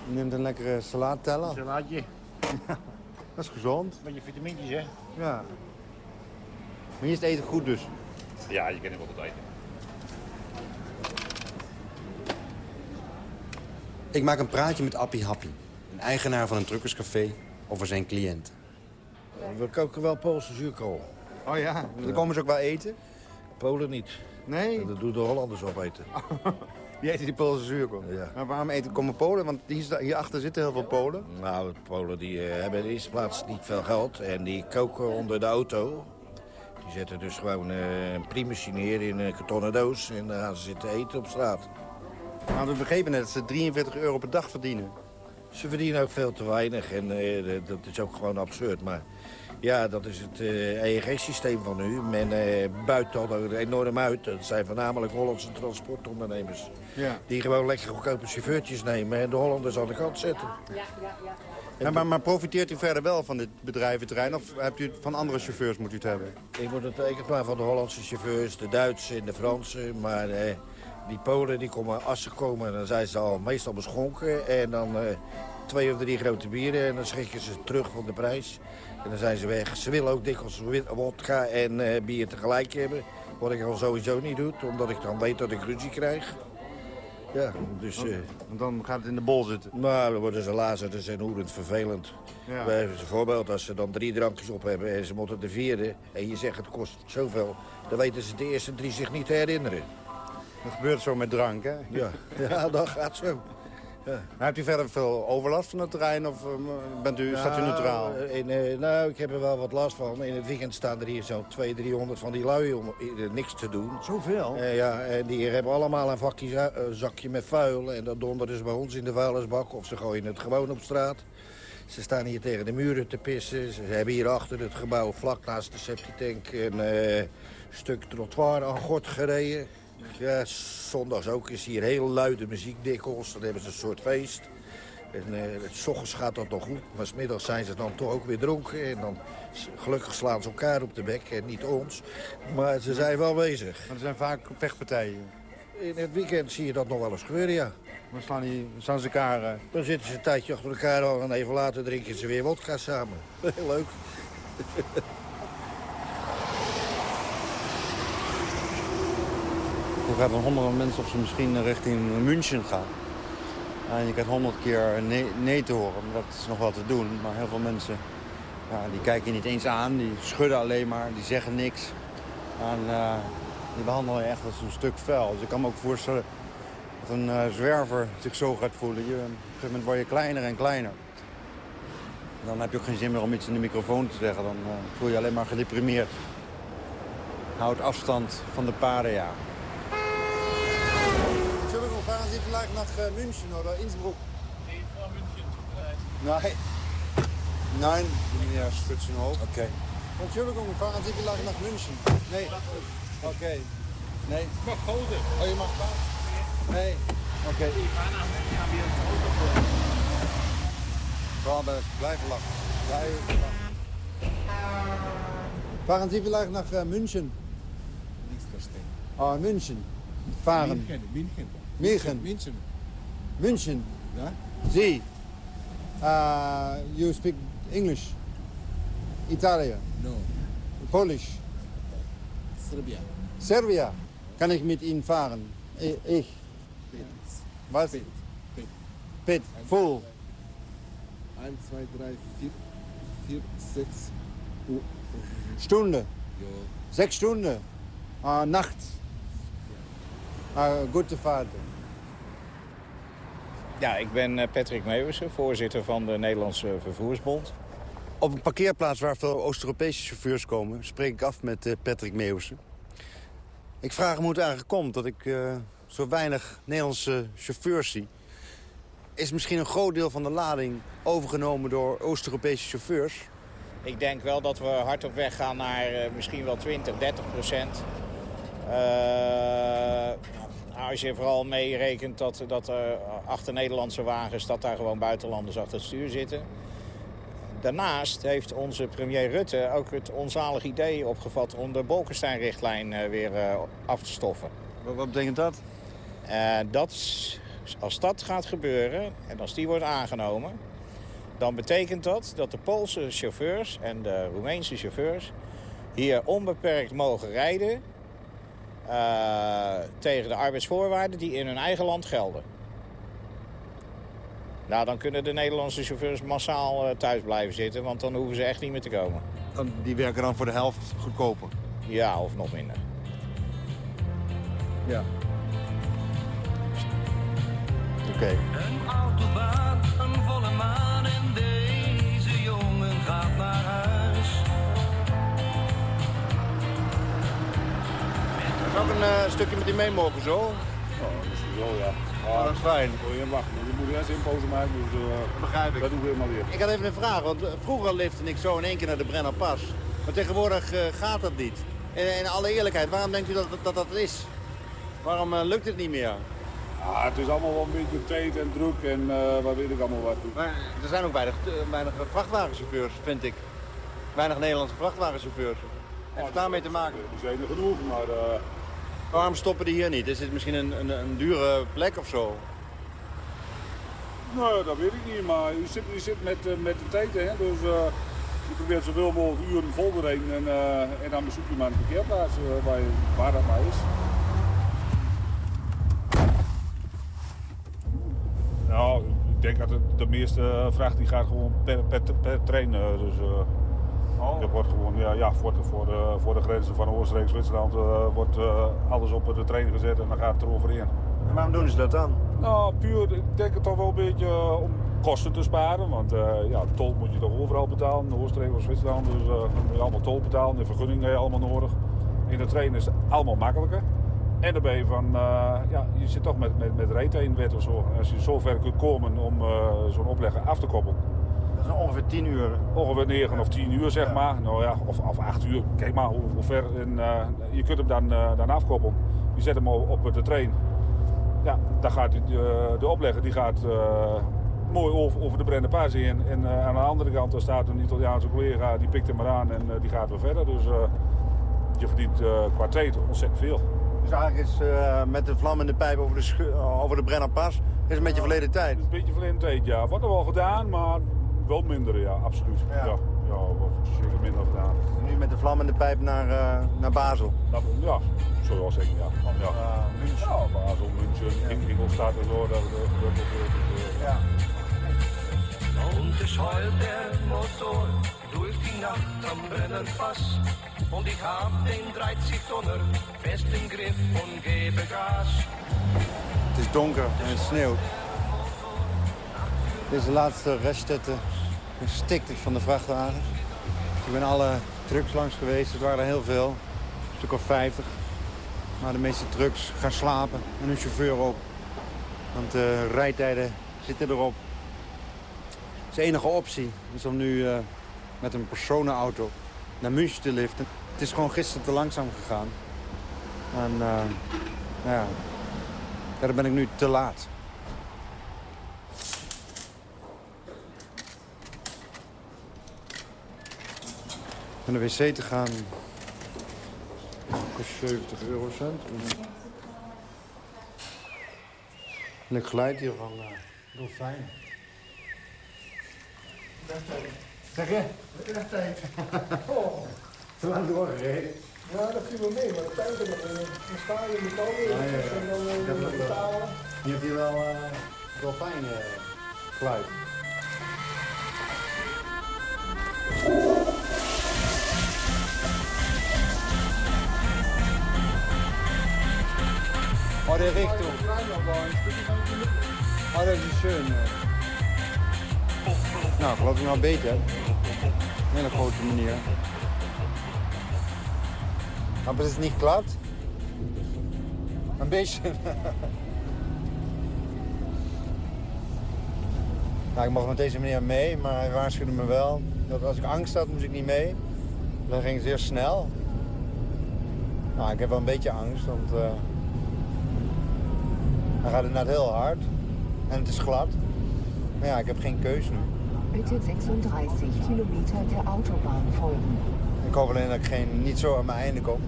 [SPEAKER 4] Je neemt een lekkere salaatteller.
[SPEAKER 13] Salaatje. [laughs]
[SPEAKER 4] Dat is gezond.
[SPEAKER 13] Beetje vitamintjes, hè?
[SPEAKER 4] Ja. Maar hier is het eten goed dus.
[SPEAKER 13] Ja, je kan hem altijd eten.
[SPEAKER 4] Ik maak een praatje met Appie Happy, een eigenaar van een truckerscafé, over zijn cliënt.
[SPEAKER 22] We koken wel Poolse zuurkool.
[SPEAKER 4] Oh ja, dan komen ze ook wel eten?
[SPEAKER 22] Polen niet.
[SPEAKER 4] Nee?
[SPEAKER 22] Dat doen de Hollanders opeten. [laughs]
[SPEAKER 4] Die eten die Poolse zuurkool?
[SPEAKER 22] Ja.
[SPEAKER 4] Maar waarom eten komen Polen? Want hier- hierachter zitten heel veel Polen.
[SPEAKER 22] Nou, de Polen die, eh, hebben in de eerste plaats niet veel geld. En die koken onder de auto. Die zetten dus gewoon eh, een primusje neer in een kartonnen doos. En dan gaan ze zitten eten op straat.
[SPEAKER 4] Maar we begrepen net dat ze 43 euro per dag verdienen.
[SPEAKER 22] Ze verdienen ook veel te weinig en eh, dat is ook gewoon absurd. Maar ja, dat is het eh EEG-systeem van nu. Men eh buit dat ook enorm uit. Dat zijn voornamelijk Hollandse transportondernemers.
[SPEAKER 4] Ja.
[SPEAKER 22] Die gewoon lekker goedkope chauffeurtjes nemen en de Hollanders aan de kant zetten.
[SPEAKER 4] Ja, maar, maar profiteert u verder wel van dit bedrijventerrein? Of hebt u het van andere chauffeurs moet u het hebben?
[SPEAKER 22] Ik moet het rekenen maar van de Hollandse chauffeurs, de Duitse en de Franse. Maar eh, die Polen die komen assen komen en dan zijn ze al meestal beschonken. En dan eh, twee of drie grote bieren en dan schrikken ze terug van de prijs. En dan zijn ze weg. Ze willen ook dikwijls wodka en eh, bier tegelijk hebben. Wat ik al sowieso niet doe, omdat ik dan weet dat ik ruzie krijg. Ja, dus...
[SPEAKER 4] Want dan gaat het in de bol zitten.
[SPEAKER 22] nou, dan worden ze lazerd en hoerend vervelend.
[SPEAKER 4] Ja.
[SPEAKER 22] Bijvoorbeeld als ze dan drie drankjes op hebben en ze moeten de vierde... en je zegt het kost zoveel, dan weten ze de eerste drie zich niet te herinneren.
[SPEAKER 4] Dat gebeurt zo met drank, hè?
[SPEAKER 22] Ja, [laughs] ja dat gaat zo. Ja.
[SPEAKER 4] Hebt u verder veel overlast van het terrein of eh, bent u, staat u neutraal?
[SPEAKER 22] Nou, in, eh, nou, ik heb er wel wat last van. In het weekend staan er hier zo'n 200, 300 van die lui om eh, niks te doen.
[SPEAKER 4] Zoveel?
[SPEAKER 22] Eh, ja, en die hebben allemaal een vakje, za- eh, zakje met vuil. En dat donderen ze bij ons in de vuilnisbak of ze gooien het gewoon op straat. Ze staan hier tegen de muren te pissen. Ze hebben hier achter het gebouw, vlak naast de septitank, een eh, stuk trottoir aan gort gereden. Ja, zondags ook is hier heel luide muziek dikwijls. Dan hebben ze een soort feest. En eh, s ochtends gaat dat nog goed, maar smiddags zijn ze dan toch ook weer dronken. En dan, gelukkig slaan ze elkaar op de bek en niet ons. Maar ze zijn wel bezig.
[SPEAKER 4] Maar er zijn vaak vechtpartijen.
[SPEAKER 22] In het weekend zie je dat nog wel eens gebeuren, ja.
[SPEAKER 4] Dan slaan, die, slaan ze elkaar... eh,
[SPEAKER 22] Dan zitten ze een tijdje achter elkaar al en even later drinken ze weer wodka samen. [laughs] Heel leuk.
[SPEAKER 4] Hoe gaat een honderden mensen of ze misschien richting München gaan? En je krijgt honderd keer nee, nee te horen, maar dat is nog wel te doen. Maar heel veel mensen ja, die kijken je niet eens aan, die schudden alleen maar, die zeggen niks. En eh, die behandelen je echt als een stuk vuil. Dus ik kan me ook voorstellen dat een eh, zwerver zich zo gaat voelen. Je, op een gegeven moment word je kleiner en kleiner. Dan heb je ook geen zin meer om iets in de microfoon te zeggen. Dan eh, voel je je alleen maar gedeprimeerd. Houd afstand van de paria. Entschuldigung, fahren Sie vielleicht nach äh, München oder Innsbruck?
[SPEAKER 10] Nee, naar München.
[SPEAKER 4] Nein. Nein, ja, Spitzenhof. Okay. Entschuldigung, fahren Sie vielleicht nach München? Nee. Okay. Nee.
[SPEAKER 10] Ik mag gouden.
[SPEAKER 4] Oh, je mag gaan? Nee. Oké. Robert, blijf lachen. Blijf lachen. Fahren Sie vielleicht nach München?
[SPEAKER 10] Niks verstehen.
[SPEAKER 4] Ah, München. Fahren.
[SPEAKER 10] München, München.
[SPEAKER 4] München.
[SPEAKER 10] München.
[SPEAKER 4] München.
[SPEAKER 10] Ja?
[SPEAKER 4] Sie. Uh, you speak English? Italian?
[SPEAKER 10] No.
[SPEAKER 4] Polish?
[SPEAKER 10] Serbia.
[SPEAKER 4] Serbia? Kann ich mit Ihnen fahren? Ich. Was?
[SPEAKER 10] Pit.
[SPEAKER 4] Pit. Full.
[SPEAKER 10] 1, 2, 3, 4, 4, 6 Uhr.
[SPEAKER 4] Stunde. Sechs Stunden. Uh, nacht. Uh, gute Fahrt.
[SPEAKER 20] Ja, ik ben eh, Patrick Meeuwissen, voorzitter van de Nederlandse Vervoersbond.
[SPEAKER 4] Op een parkeerplaats waar veel Oost-Europese chauffeurs komen... spreek ik af met eh, Patrick Meeuwissen. Ik vraag hem hoe het eigenlijk komt dat ik eh, zo weinig Nederlandse chauffeurs zie. Is misschien een groot deel van de lading overgenomen door Oost-Europese chauffeurs?
[SPEAKER 20] Ik denk wel dat we hard op weg gaan naar misschien wel 20, 30 procent. Eh, als je vooral meerekent dat, dat er achter Nederlandse wagens... dat daar gewoon buitenlanders achter het stuur zitten. Daarnaast heeft onze premier Rutte ook het onzalig idee opgevat... om de Bolkestein-richtlijn eh, weer eh, af te stoffen.
[SPEAKER 4] Wat betekent dat?
[SPEAKER 20] Eh, dat, als dat gaat gebeuren en als die wordt aangenomen... dan betekent dat dat de Poolse chauffeurs en de Roemeense chauffeurs... hier onbeperkt mogen rijden tegen de arbeidsvoorwaarden die in hun eigen land gelden. Nou, dan kunnen de Nederlandse chauffeurs massaal eh, thuis blijven zitten... want dan hoeven ze echt niet meer te komen.
[SPEAKER 4] Dan- Die werken dan voor de helft goedkoper?
[SPEAKER 20] Ja, of nog minder.
[SPEAKER 4] Ja. Oké.
[SPEAKER 6] Een autobaan, een
[SPEAKER 4] eh, stukje met die mee mogen zo.
[SPEAKER 23] Oh, dat is wel, ja.
[SPEAKER 4] Oh, dat is fijn.
[SPEAKER 23] Wil je? Je moet eerst inpozen maken, dus uh,
[SPEAKER 4] begrijp ik.
[SPEAKER 23] dat doen we helemaal weer.
[SPEAKER 4] Ik had even een vraag, want eh, vroeger lifte ik zo in één keer naar de Brennerpas. Maar tegenwoordig eh, gaat dat niet. In, in alle eerlijkheid, waarom denkt u dat dat, dat is? Waarom eh, lukt het niet meer?
[SPEAKER 23] Ja, het is allemaal wel een beetje tijd en druk en eh, wat weet ik allemaal wat.
[SPEAKER 4] Maar er zijn ook weinig, eh, weinig vrachtwagenchauffeurs, vind ik. Weinig Nederlandse vrachtwagenchauffeurs. Heeft het daarmee te maken?
[SPEAKER 23] Die zijn er genoeg, maar... eh,
[SPEAKER 4] Waarom stoppen die hier niet? Is dit misschien een, een, een dure plek of zo?
[SPEAKER 23] Nou, dat weet ik niet, maar je zit, je zit met, eh, met de tijd, hè. Dus eh, je probeert zoveel mogelijk uren vol te rijden en, eh, en dan bezoek je maar een parkeerplaats eh, waar, dat maar is. Nou, ik denk dat de meeste vracht die gaat gewoon per, per, per trein. eh, dus er wordt gewoon, ja, ja voor, de, voor, de, voor de grenzen van Oostenrijk en Zwitserland eh, wordt eh, alles op de trein gezet en dan gaat het eroverheen.
[SPEAKER 4] En waarom doen ze dat dan?
[SPEAKER 23] Nou, puur, ik denk het toch wel een beetje eh, om kosten te sparen. Want eh, ja, tol moet je toch overal betalen, in Oostenrijk of Zwitserland. Dus dan moet je allemaal tol betalen, de vergunning heb je allemaal nodig. In de trein is het allemaal makkelijker. En dan ben je van, ja, je zit toch met, met, met rijtijnwet of zo. Als je zo ver kunt komen om zo'n oplegger af te koppelen.
[SPEAKER 4] Ongeveer 10 uur.
[SPEAKER 23] Ongeveer 9 of 10 uur, zeg maar. Nou ja, of, of 8 uur. Kijk maar hoe, hoe ver. En, eh, je kunt hem dan, eh, dan afkoppelen. Je zet hem op, op de trein. Ja, dan gaat die, de, de oplegger die gaat eh, mooi over, over de Brennerpaas heen. En eh, aan de andere kant daar staat een Italiaanse collega, die pikt hem maar aan en eh, die gaat weer verder. Dus eh, je verdient eh, qua tijd ontzettend veel.
[SPEAKER 4] Dus eigenlijk is eh, met de vlam in de pijp over de, eh, over de Brennerpas is een beetje verleden tijd.
[SPEAKER 23] Een beetje verleden tijd, ja. Wordt er wel gedaan, maar wel minder, ja, absoluut. Ja, ja, wel zeker minder gedaan.
[SPEAKER 4] Nu met de vlam in de pijp naar, eh, naar Basel.
[SPEAKER 23] Dat, ja, zou je wel zeggen, ja. ja. Ja, Basel, München, In- Ingolstadt en zo. Dat, dat, dat, dat, ja.
[SPEAKER 6] Und es heult der Motor durch die Nacht am Brennenpass. Und ich hab den 30-Tonner fest im Griff und gebe Gas.
[SPEAKER 4] Het is donker en het sneeuwt. Dit is de laatste het van de vrachtwagens. Ik ben alle trucks langs geweest. Het waren er heel veel. Een stuk of 50. Maar de meeste trucks gaan slapen. En hun chauffeur ook. Want de rijtijden zitten erop. De enige optie is om nu eh, met een personenauto naar München te liften. Het is gewoon gisteren te langzaam gegaan. En eh, nou ja, daar ben ik nu te laat. Naar de wc te gaan kost 70 eurocent. En ik geleid hier van uh, Dolfijn. Zeg je?
[SPEAKER 18] Echt tijd.
[SPEAKER 4] Te lang doorgereden.
[SPEAKER 18] Ja, dat viel me mee, maar de tijd er nog in. Dan sta je in de kou
[SPEAKER 4] Ja, ja, ja.
[SPEAKER 18] en dan
[SPEAKER 4] ook wel.
[SPEAKER 18] betalen.
[SPEAKER 4] Je hebt hier wel uh, dolfijn uh, geluid. Der Richtung. Oh, das ist schön. Nou, geloof ik nou beter. Een hele grote meneer. Maar het is niet glad. Een beetje. [laughs] nou, ik mocht met deze meneer mee, maar hij waarschuwde me wel dat als ik angst had, moest ik niet mee. Dan ging het zeer snel. Nou, ik heb wel een beetje angst, want uh, hij gaat inderdaad heel hard. En het is glad. Maar ja, ik heb geen keus nu.
[SPEAKER 11] Bitte 36 Kilometer der Autobahn folgen.
[SPEAKER 4] Ik hoop alleen dat ik geen, niet zo aan mijn einde kom.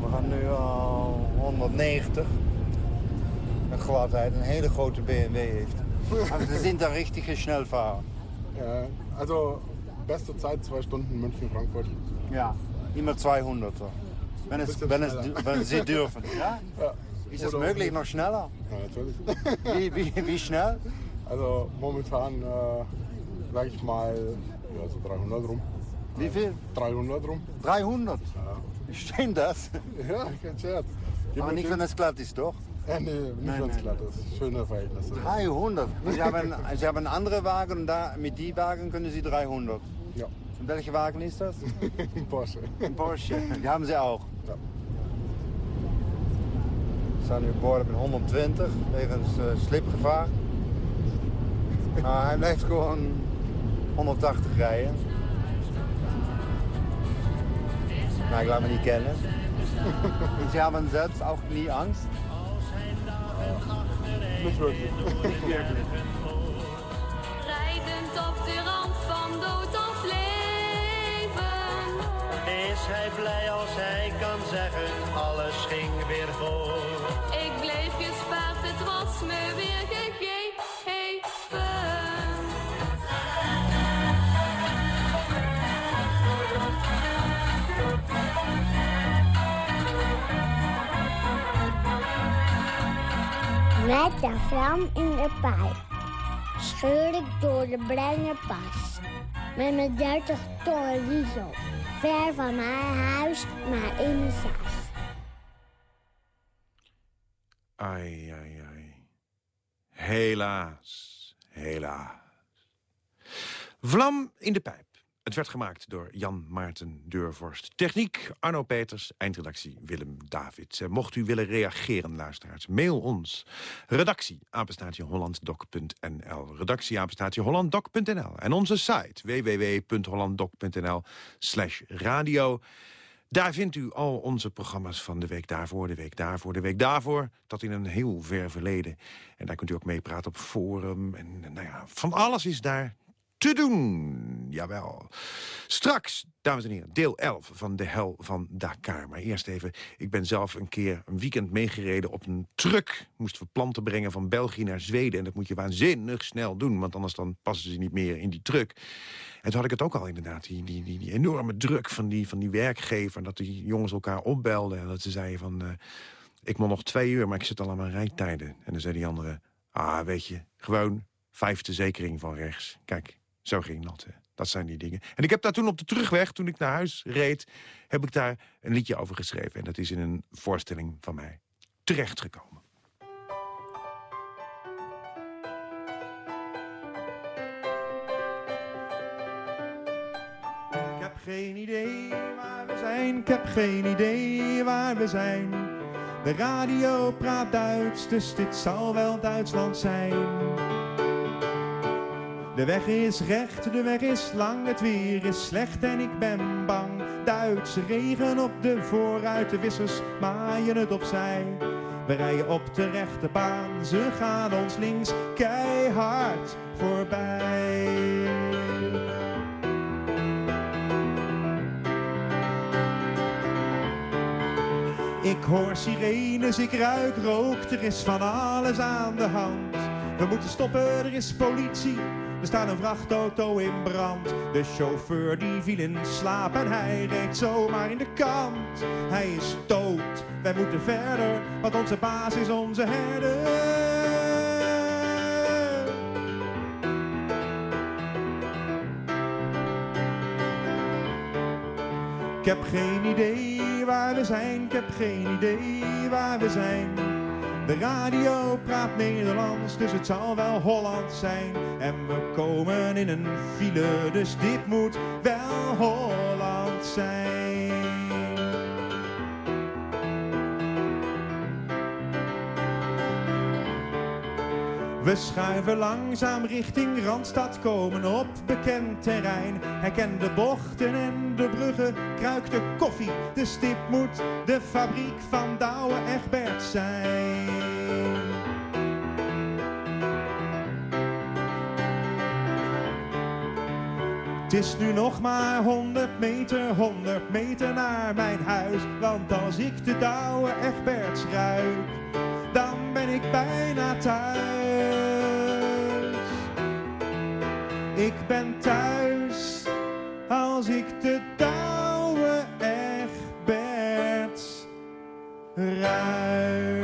[SPEAKER 4] We gaan nu al 190. Met gladheid. Een hele grote BMW heeft. Also we sind da richtig schnell fahren.
[SPEAKER 18] Ja, also beste Zeit 2 Stunden München-Frankfurt.
[SPEAKER 4] Ja, immer 200. Wenn, es, wenn, es, wenn Sie dürfen. [laughs] Ja?
[SPEAKER 18] ja.
[SPEAKER 4] Ist es möglich noch schneller?
[SPEAKER 18] Ja, natürlich. [laughs]
[SPEAKER 4] Wie, wie, wie schnell?
[SPEAKER 18] Also momentan, äh, sag ich mal, ja, so 300 rum.
[SPEAKER 4] Wie viel?
[SPEAKER 18] 300 rum.
[SPEAKER 4] 300?
[SPEAKER 18] Ja.
[SPEAKER 4] Stimmt das?
[SPEAKER 18] Ja, kein Scherz.
[SPEAKER 4] Aber nicht, wenn es glatt ist, doch?
[SPEAKER 18] Ja, nee, nicht wenn es glatt ist. Schöne Verhältnisse.
[SPEAKER 4] 300? [laughs] Sie haben, Sie haben andere Wagen und da, mit die Wagen können Sie 300?
[SPEAKER 18] Ja.
[SPEAKER 4] Und welche Wagen ist das?
[SPEAKER 18] Ein [laughs] Porsche.
[SPEAKER 4] Ein Porsche. Die haben Sie auch?
[SPEAKER 18] Ja.
[SPEAKER 4] We staan nu op borden met 120 wegens uh, slipgevaar. Maar hij blijft gewoon 180 rijden. Nou, ik laat me niet kennen. Und Sie haben selbst auch nie Angst?
[SPEAKER 18] Wirklich.
[SPEAKER 24] Rijdend op de rand van dood of leven.
[SPEAKER 6] Is hij blij als hij kan zeggen, alles ging weer voor.
[SPEAKER 24] Me weer gegeven.
[SPEAKER 12] Met de vlam in de pijp scheur ik door de brenge pas. Met mijn 30 ton diesel, ver van mijn huis, maar in mijn.
[SPEAKER 3] Ai, ai, ai. Helaas, helaas. Vlam in de pijp. Het werd gemaakt door Jan Maarten Deurvorst. Techniek Arno Peters, eindredactie Willem David. Eh, Mocht u willen reageren, luisteraars, mail ons. Redactie, apenstaatje hollanddoc.nl. Redactie, apenstaatje hollanddoc.nl. En onze site, www.hollanddoc.nl slash radio. Daar vindt u al onze programma's van de week daarvoor, de week daarvoor, de week daarvoor. Dat in een heel ver verleden. En daar kunt u ook meepraten op forum. En nou ja, van alles is daar te doen. Jawel. Straks, dames en heren, deel 11 van de hel van Dakar. Maar eerst even, ik ben zelf een keer een weekend meegereden op een truck. Moesten we planten brengen van België naar Zweden. En dat moet je waanzinnig snel doen, want anders dan passen ze niet meer in die truck. En toen had ik het ook al inderdaad, die, die, die, enorme druk van die, van die werkgever. Dat die jongens elkaar opbelden en dat ze zeiden van... Uh, ik moet nog twee uur, maar ik zit al aan mijn rijtijden. En dan zei die andere, ah, weet je, gewoon vijfde zekering van rechts. Kijk, zo ging dat. Dat zijn die dingen. En ik heb daar toen op de terugweg, toen ik naar huis reed... heb ik daar een liedje over geschreven. En dat is in een voorstelling van mij terechtgekomen.
[SPEAKER 25] Ik heb geen idee waar we zijn, ik heb geen idee waar we zijn. De radio praat Duits, dus dit zal wel Duitsland zijn. De weg is recht, de weg is lang, het weer is slecht en ik ben bang. Duitse regen op de vooruit, de wissers maaien het opzij. We rijden op de rechte baan, ze gaan ons links keihard voorbij. Ik hoor sirenes, ik ruik rook, er is van alles aan de hand. We moeten stoppen, er is politie, er staat een vrachtauto in brand. De chauffeur die viel in slaap en hij reed zomaar in de kant. Hij is dood, wij moeten verder, want onze baas is onze herder. Ik heb geen idee waar we zijn, ik heb geen idee waar we zijn. De radio praat Nederlands, dus het zal wel Holland zijn. En we komen in een file, dus dit moet wel Holland zijn. We schuiven langzaam richting Randstad, komen op bekend terrein. Herken de bochten en de bruggen, kruik de koffie. De stip moet de fabriek van Douwe Egbert zijn. Het is nu nog maar 100 meter, 100 meter naar mijn huis. Want als ik de Douwe Egberts ruik, dan ben ik bijna thuis. Ik ben thuis als ik de Douwe Egberts ruik.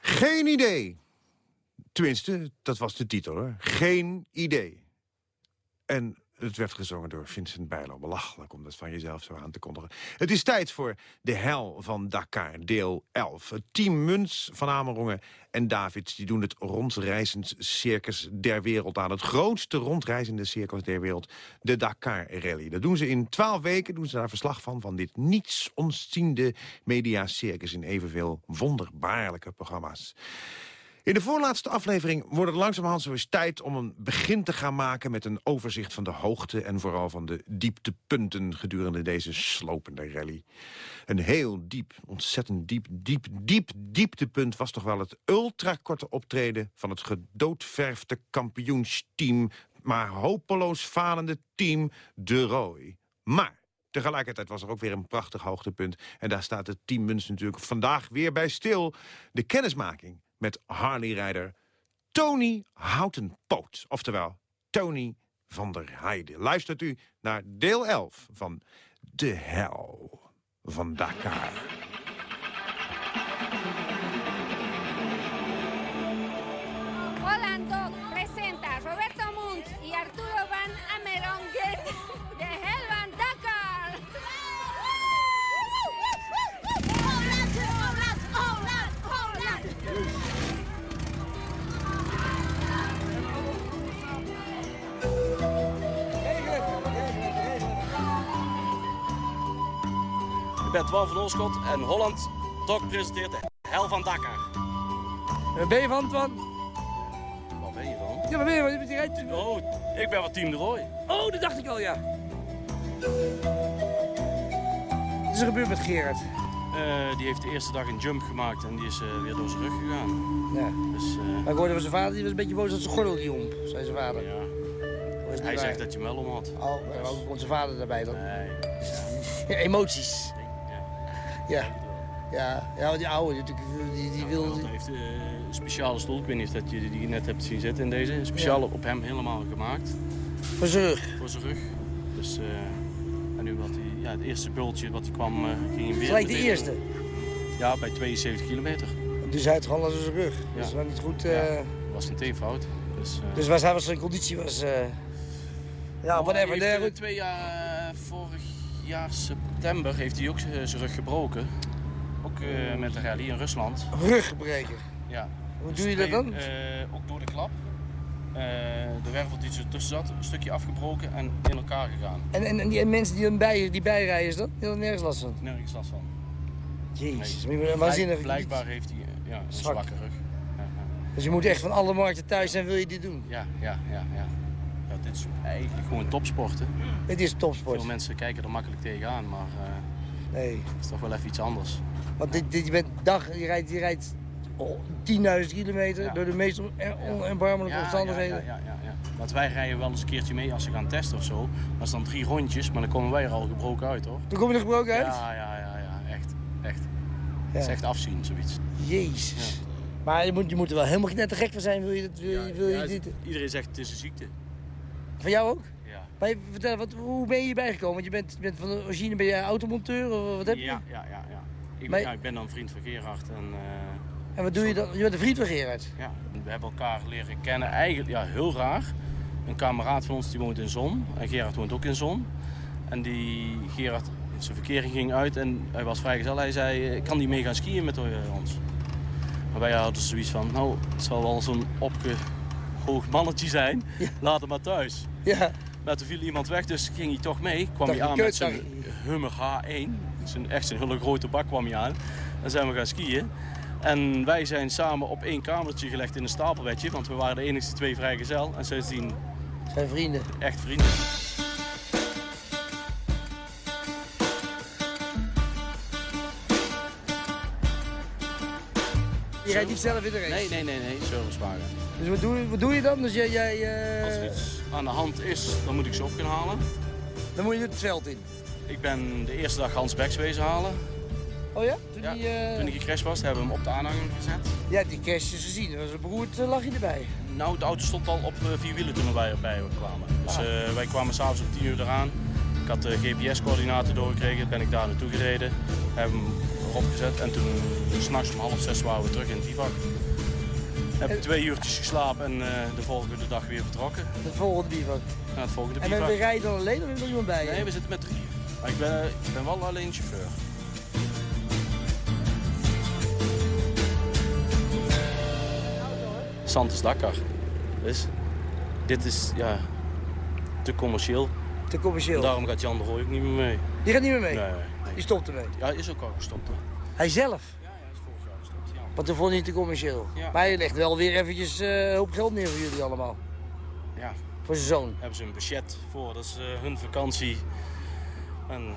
[SPEAKER 3] Geen idee. Tenminste, dat was de titel hoor. Geen idee. En het werd gezongen door Vincent Bijlo. Belachelijk om dat van jezelf zo aan te kondigen. Het is tijd voor De Hel van Dakar, deel 11. Het team Muns van Amerongen en Davids die doen het rondreizend circus der wereld aan. Het grootste rondreizende circus der wereld, de Dakar Rally. Dat doen ze in twaalf weken, doen ze daar verslag van... van dit niets ontziende mediacircus in evenveel wonderbaarlijke programma's. In de voorlaatste aflevering wordt het langzamerhand zo eens tijd om een begin te gaan maken met een overzicht van de hoogte en vooral van de dieptepunten gedurende deze slopende rally. Een heel diep, ontzettend diep, diep, diep dieptepunt was toch wel het ultrakorte optreden van het gedoodverfde kampioensteam, maar hopeloos falende team De Roy. Maar Tegelijkertijd was er ook weer een prachtig hoogtepunt. En daar staat het team natuurlijk vandaag weer bij stil. De kennismaking met Harley-rijder Tony Houtenpoot. Oftewel, Tony van der Heide. Luistert u naar deel 11 van De Hel van Dakar.
[SPEAKER 26] Ik ben Twan van Oorschot en Holland Doc presenteert de Hel van Dakar.
[SPEAKER 27] Waar ben je van, Twan?
[SPEAKER 26] Waar ben je van?
[SPEAKER 27] Ja, waar ben je van? Je
[SPEAKER 26] Oh, ik ben van Team de Roy.
[SPEAKER 27] Oh, dat dacht ik al, ja. Wat is er gebeurd met Gerard?
[SPEAKER 26] Eh, die heeft de eerste dag een jump gemaakt en die is eh, weer door zijn rug gegaan.
[SPEAKER 27] Ja.
[SPEAKER 26] Dus eh,
[SPEAKER 27] Maar ik hoorde van zijn vader, die was een beetje boos dat zijn gordel niet om, zei zijn vader.
[SPEAKER 26] ja. Hij zegt dat je hem wel om had.
[SPEAKER 27] Oh, komt zijn vader daarbij dan.
[SPEAKER 26] Nee. [laughs]
[SPEAKER 27] Emoties. Ja. Ja, ja, die oude, die, die, die wil...
[SPEAKER 26] Hij heeft eh, een speciale stoel, ik weet niet of dat je die net hebt zien zitten in deze. Speciaal
[SPEAKER 27] Ja.
[SPEAKER 26] op hem helemaal gemaakt.
[SPEAKER 27] Voor zijn rug.
[SPEAKER 26] Voor zijn rug. Dus, eh, en nu wat hij, ja, het eerste bultje wat hij kwam, eh, ging hij weer...
[SPEAKER 27] Gelijk de
[SPEAKER 26] meteen-
[SPEAKER 27] eerste.
[SPEAKER 26] Ja, bij 72 kilometer.
[SPEAKER 27] Dus hij had gewoon aan zijn rug. Dat is wel niet goed.
[SPEAKER 26] Dat was meteen fout. Dus,
[SPEAKER 27] Dus was hij was zijn conditie was... ja,
[SPEAKER 26] Oh,
[SPEAKER 27] whatever.
[SPEAKER 26] hij heeft, twee jaar, jaar september heeft hij ook z- zijn rug gebroken. Ook eh, met de rally in Rusland.
[SPEAKER 27] Ruggebreker.
[SPEAKER 26] Ja.
[SPEAKER 27] Hoe
[SPEAKER 26] Dus
[SPEAKER 27] doe je dat dan?
[SPEAKER 26] eh, ook door de klap. Eh, de wervel die er tussen zat, een stukje afgebroken en in elkaar gegaan.
[SPEAKER 27] En, en, en die mensen die, hem bij, die bijrijden, is dat? Die hadden nergens last van?
[SPEAKER 26] Nergens last van.
[SPEAKER 27] Jezus,
[SPEAKER 26] Nee.
[SPEAKER 27] maar
[SPEAKER 26] Blijk- Blijkbaar heeft hij eh, ja, een
[SPEAKER 27] Zwak.
[SPEAKER 26] zwakke rug. Ja, ja.
[SPEAKER 27] Dus je moet echt van alle markten thuis zijn, wil je dit doen?
[SPEAKER 26] Ja, ja, ja, ja. Dit is eigenlijk gewoon topsporten.
[SPEAKER 27] Het is topsport.
[SPEAKER 26] Veel mensen kijken er makkelijk tegenaan, maar eh,
[SPEAKER 27] Nee.
[SPEAKER 26] het is toch wel even iets anders.
[SPEAKER 27] Want dit, dit, je bent dag, je rijdt, je rijdt oh, 10.000 kilometer door de meest on- er- onerbarmelijke omstandigheden.
[SPEAKER 26] Ja, ja, ja, ja. Want wij rijden wel eens een keertje mee als ze gaan testen of zo. Dat is dan drie rondjes, maar dan komen wij er al gebroken uit hoor.
[SPEAKER 27] Dan kom je er gebroken uit?
[SPEAKER 26] Ja, ja, ja, ja, echt. Echt. Het is echt afzien, zoiets.
[SPEAKER 27] Jezus. Maar je moet, je moet er wel helemaal knettergek van zijn, wil je, dat, wil je, wil je dit...
[SPEAKER 26] Iedereen zegt het is een ziekte.
[SPEAKER 27] Van jou ook?
[SPEAKER 26] Ja.
[SPEAKER 27] Maar vertel, wat, hoe ben je hierbij gekomen? Want je bent, je bent van de origine ben je automonteur of wat heb je?
[SPEAKER 26] Ja, ja, ja. ja. Ik,
[SPEAKER 27] Maar-
[SPEAKER 26] ja, ik ben dan vriend van Gerard en... eh,
[SPEAKER 27] En wat doe je dan? Je bent een vriend van Gerard?
[SPEAKER 26] Ja, we hebben elkaar leren kennen. Eigenlijk, ja, heel raar. Een kameraad van ons die woont in Zon. En Gerard woont ook in Zon. En die Gerard, zijn verkering ging uit en hij was vrijgezel. Hij zei, ik kan die mee gaan skiën met eh, ons. Maar wij hadden zoiets van, nou, het zal wel zo'n opgehoogd mannetje zijn. Laat hem maar thuis.
[SPEAKER 27] Ja.
[SPEAKER 26] Maar toen viel iemand weg, dus ging hij toch mee. Kwam hij
[SPEAKER 27] je,
[SPEAKER 26] aan met zijn Hummer H1. Zijn, echt zijn hele grote bak kwam hij aan. En zijn we gaan skiën. En wij zijn samen op één kamertje gelegd in een stapelbedje. Want we waren de enige twee vrijgezel. En sindsdien
[SPEAKER 27] Zijn vrienden.
[SPEAKER 26] echt vrienden.
[SPEAKER 27] Je rijdt niet zelf in de race?
[SPEAKER 26] Nee, nee, nee, nee. Servicewagen.
[SPEAKER 27] Dus wat doe, je- wat doe je dan? Dus jij, jij, eh,
[SPEAKER 26] Als er iets aan de hand is, dan moet ik ze op gaan halen.
[SPEAKER 27] Dan moet je het veld in.
[SPEAKER 26] Ik ben de eerste dag Hans Beks wezen halen.
[SPEAKER 27] Oh ja? Toen
[SPEAKER 26] Ja,
[SPEAKER 27] die,
[SPEAKER 26] Toen ik gecrashed was, hebben we hem op de aanhanger gezet.
[SPEAKER 27] Hebt die kerstjes gezien. Dat was een beroerd eh, lachje erbij.
[SPEAKER 26] Nou, de auto stond al op vier wielen toen we bij, bij kwamen. Dus eh, wij kwamen s'avonds om 10 uur eraan. Ik had de GPS-coördinaten doorgekregen, ben ik daar naartoe gereden. Hebben hem erop gezet en toen, s'nachts om half zes waren we terug in het bivak. Heb twee uurtjes geslapen en eh, de volgende dag weer vertrokken.
[SPEAKER 27] Het volgende bivak.
[SPEAKER 26] Naar het volgende
[SPEAKER 27] En
[SPEAKER 26] bivak.
[SPEAKER 27] we rijden dan alleen of is er nog iemand bij je?
[SPEAKER 26] Nee, we zitten met drieën. Maar ik ben, ik ben wel alleen chauffeur. Santos Dakar. Dus dit is ja, te commercieel.
[SPEAKER 27] Te commercieel.
[SPEAKER 26] Daarom gaat Jan de Rooij ook niet meer mee.
[SPEAKER 27] Die gaat niet meer mee?
[SPEAKER 26] Nee, nee.
[SPEAKER 27] Die stopt ermee.
[SPEAKER 26] Ja, is ook al gestopt. Hè.
[SPEAKER 27] Hij zelf?
[SPEAKER 26] Ja, hij is vorig jaar gestopt. Ja.
[SPEAKER 27] Want toen vond hij het te commercieel.
[SPEAKER 26] Ja.
[SPEAKER 27] Maar hij legt wel weer eventjes eh, een hoop geld neer voor jullie allemaal.
[SPEAKER 26] ja.
[SPEAKER 27] Voor zijn zoon.
[SPEAKER 26] Hebben ze een budget voor, dat is eh, hun vakantie. En